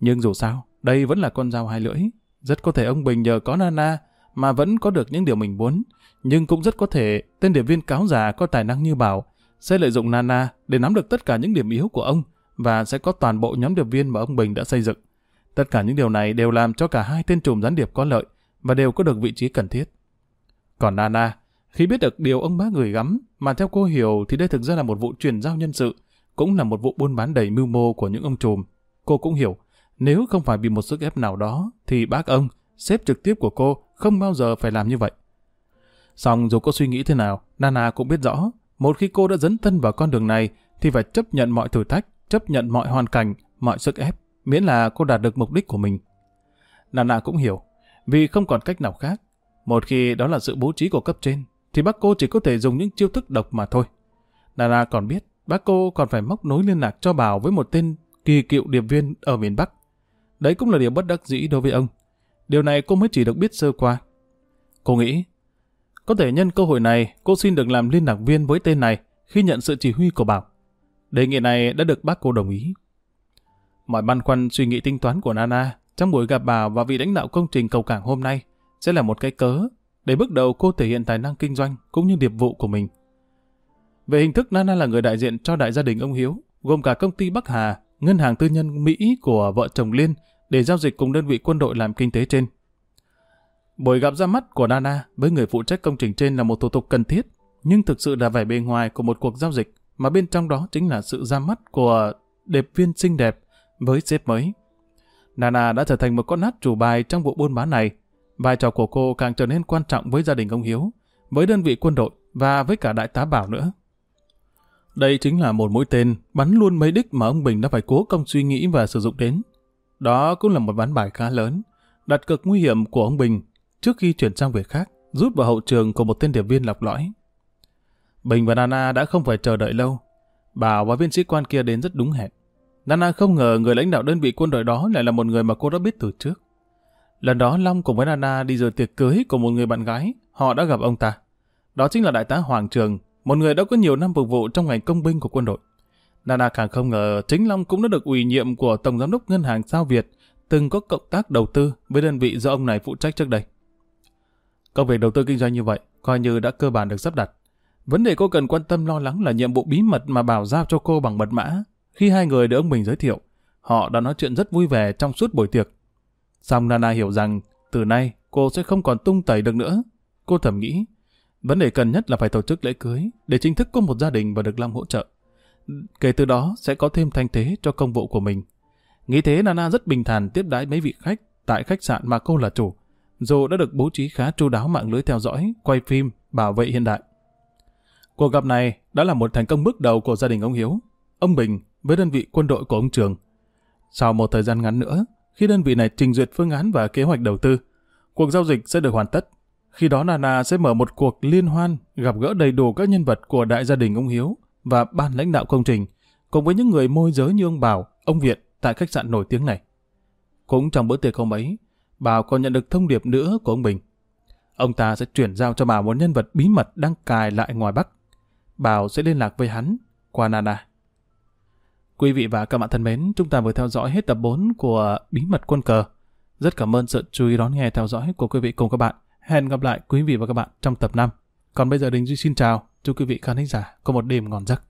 Nhưng dù sao, đây vẫn là con dao hai lưỡi. Rất có thể ông Bình nhờ có Nana mà vẫn có được những điều mình muốn. Nhưng cũng rất có thể tên điệp viên cáo già có tài năng như Bảo sẽ lợi dụng Nana để nắm được tất cả những điểm yếu của ông và sẽ có toàn bộ nhóm điệp viên mà ông Bình đã xây dựng. Tất cả những điều này đều làm cho cả hai tên trùm gián điệp có lợi và đều có được vị trí cần thiết. Còn Nana, khi biết được điều ông bá gửi gắm, mà theo cô hiểu thì đây thực ra là một vụ chuyển giao nhân sự, cũng là một vụ buôn bán đầy mưu mô của những ông trùm. Cô cũng hiểu, nếu không phải bị một sức ép nào đó, thì bác ông, sếp trực tiếp của cô, không bao giờ phải làm như vậy. Xong dù cô suy nghĩ thế nào, Nana cũng biết rõ, một khi cô đã dấn thân vào con đường này, thì phải chấp nhận mọi thử thách, chấp nhận mọi hoàn cảnh, mọi sức ép, miễn là cô đạt được mục đích của mình. Nana cũng hiểu, vì không còn cách nào khác. Một khi đó là sự bố trí của cấp trên, thì bác cô chỉ có thể dùng những chiêu thức độc mà thôi. Nana còn biết, bác cô còn phải móc nối liên lạc cho Bảo với một tên kỳ cựu điệp viên ở miền Bắc. Đấy cũng là điều bất đắc dĩ đối với ông. Điều này cô mới chỉ được biết sơ qua. Cô nghĩ, có thể nhân cơ hội này cô xin được làm liên lạc viên với tên này khi nhận sự chỉ huy của Bảo. Đề nghị này đã được bác cô đồng ý. Mọi băn khoăn suy nghĩ tính toán của Nana trong buổi gặp Bảo và vị lãnh đạo công trình cầu cảng hôm nay sẽ là một cái cớ để bước đầu cô thể hiện tài năng kinh doanh cũng như điệp vụ của mình. Về hình thức Nana là người đại diện cho đại gia đình ông Hiếu, gồm cả công ty Bắc Hà, ngân hàng tư nhân Mỹ của vợ chồng Liên để giao dịch cùng đơn vị quân đội làm kinh tế trên. Buổi gặp ra mắt của Nana với người phụ trách công trình trên là một thủ tục cần thiết, nhưng thực sự là vẻ bề ngoài của một cuộc giao dịch mà bên trong đó chính là sự ra mắt của đẹp viên xinh đẹp với sếp mới. Nana đã trở thành một con nát chủ bài trong vụ buôn bán này. Vai trò của cô càng trở nên quan trọng với gia đình ông Hiếu, với đơn vị quân đội và với cả đại tá Bảo nữa. Đây chính là một mũi tên bắn luôn mấy đích mà ông Bình đã phải cố công suy nghĩ và sử dụng đến. Đó cũng là một ván bài khá lớn, đặt cực nguy hiểm của ông Bình trước khi chuyển sang việc khác, rút vào hậu trường của một tên điệp viên lọc lõi. Bình và Nana đã không phải chờ đợi lâu. Bảo và viên sĩ quan kia đến rất đúng hẹn. Nana không ngờ người lãnh đạo đơn vị quân đội đó lại là một người mà cô đã biết từ trước. Lần đó Long cùng với Nana đi dự tiệc cưới của một người bạn gái, họ đã gặp ông ta. Đó chính là đại tá Hoàng Trường, một người đã có nhiều năm phục vụ trong ngành công binh của quân đội. Nana càng không ngờ chính Long cũng đã được ủy nhiệm của Tổng Giám đốc Ngân hàng Sao Việt, từng có cộng tác đầu tư với đơn vị do ông này phụ trách trước đây. Công việc đầu tư kinh doanh như vậy, coi như đã cơ bản được sắp đặt. Vấn đề cô cần quan tâm lo lắng là nhiệm vụ bí mật mà Bảo giao cho cô bằng mật mã. Khi hai người được ông Bình giới thiệu, họ đã nói chuyện rất vui vẻ trong suốt buổi tiệc. Xong Nana hiểu rằng, từ nay cô sẽ không còn tung tẩy được nữa. Cô thầm nghĩ, vấn đề cần nhất là phải tổ chức lễ cưới để chính thức có một gia đình và được Long hỗ trợ. Kể từ đó sẽ có thêm thanh thế cho công vụ của mình. Nghĩ thế Nana rất bình thản tiếp đãi mấy vị khách tại khách sạn mà cô là chủ dù đã được bố trí khá chu đáo mạng lưới theo dõi, quay phim, bảo vệ hiện đại. Cuộc gặp này đã là một thành công bước đầu của gia đình ông Hiếu, ông Bình với đơn vị quân đội của ông Trường. Sau một thời gian ngắn nữa, khi đơn vị này trình duyệt phương án và kế hoạch đầu tư, cuộc giao dịch sẽ được hoàn tất. Khi đó Nana sẽ mở một cuộc liên hoan gặp gỡ đầy đủ các nhân vật của đại gia đình ông Hiếu và ban lãnh đạo công trình, cùng với những người môi giới như ông Bảo, ông Việt tại khách sạn nổi tiếng này. Cũng trong bữa tiệc hôm ấy, Bảo còn nhận được thông điệp nữa của ông Bình. Ông ta sẽ chuyển giao cho Bảo một nhân vật bí mật đang cài lại ngoài Bắc. Bảo sẽ liên lạc với hắn qua Nana. Quý vị và các bạn thân mến, chúng ta vừa theo dõi hết tập 4 của Bí mật quân cờ. Rất cảm ơn sự chú ý đón nghe theo dõi của quý vị cùng các bạn. Hẹn gặp lại quý vị và các bạn trong tập 5. Còn bây giờ Đình Duy xin chào. Chúc quý vị khán giả có một đêm ngon giấc.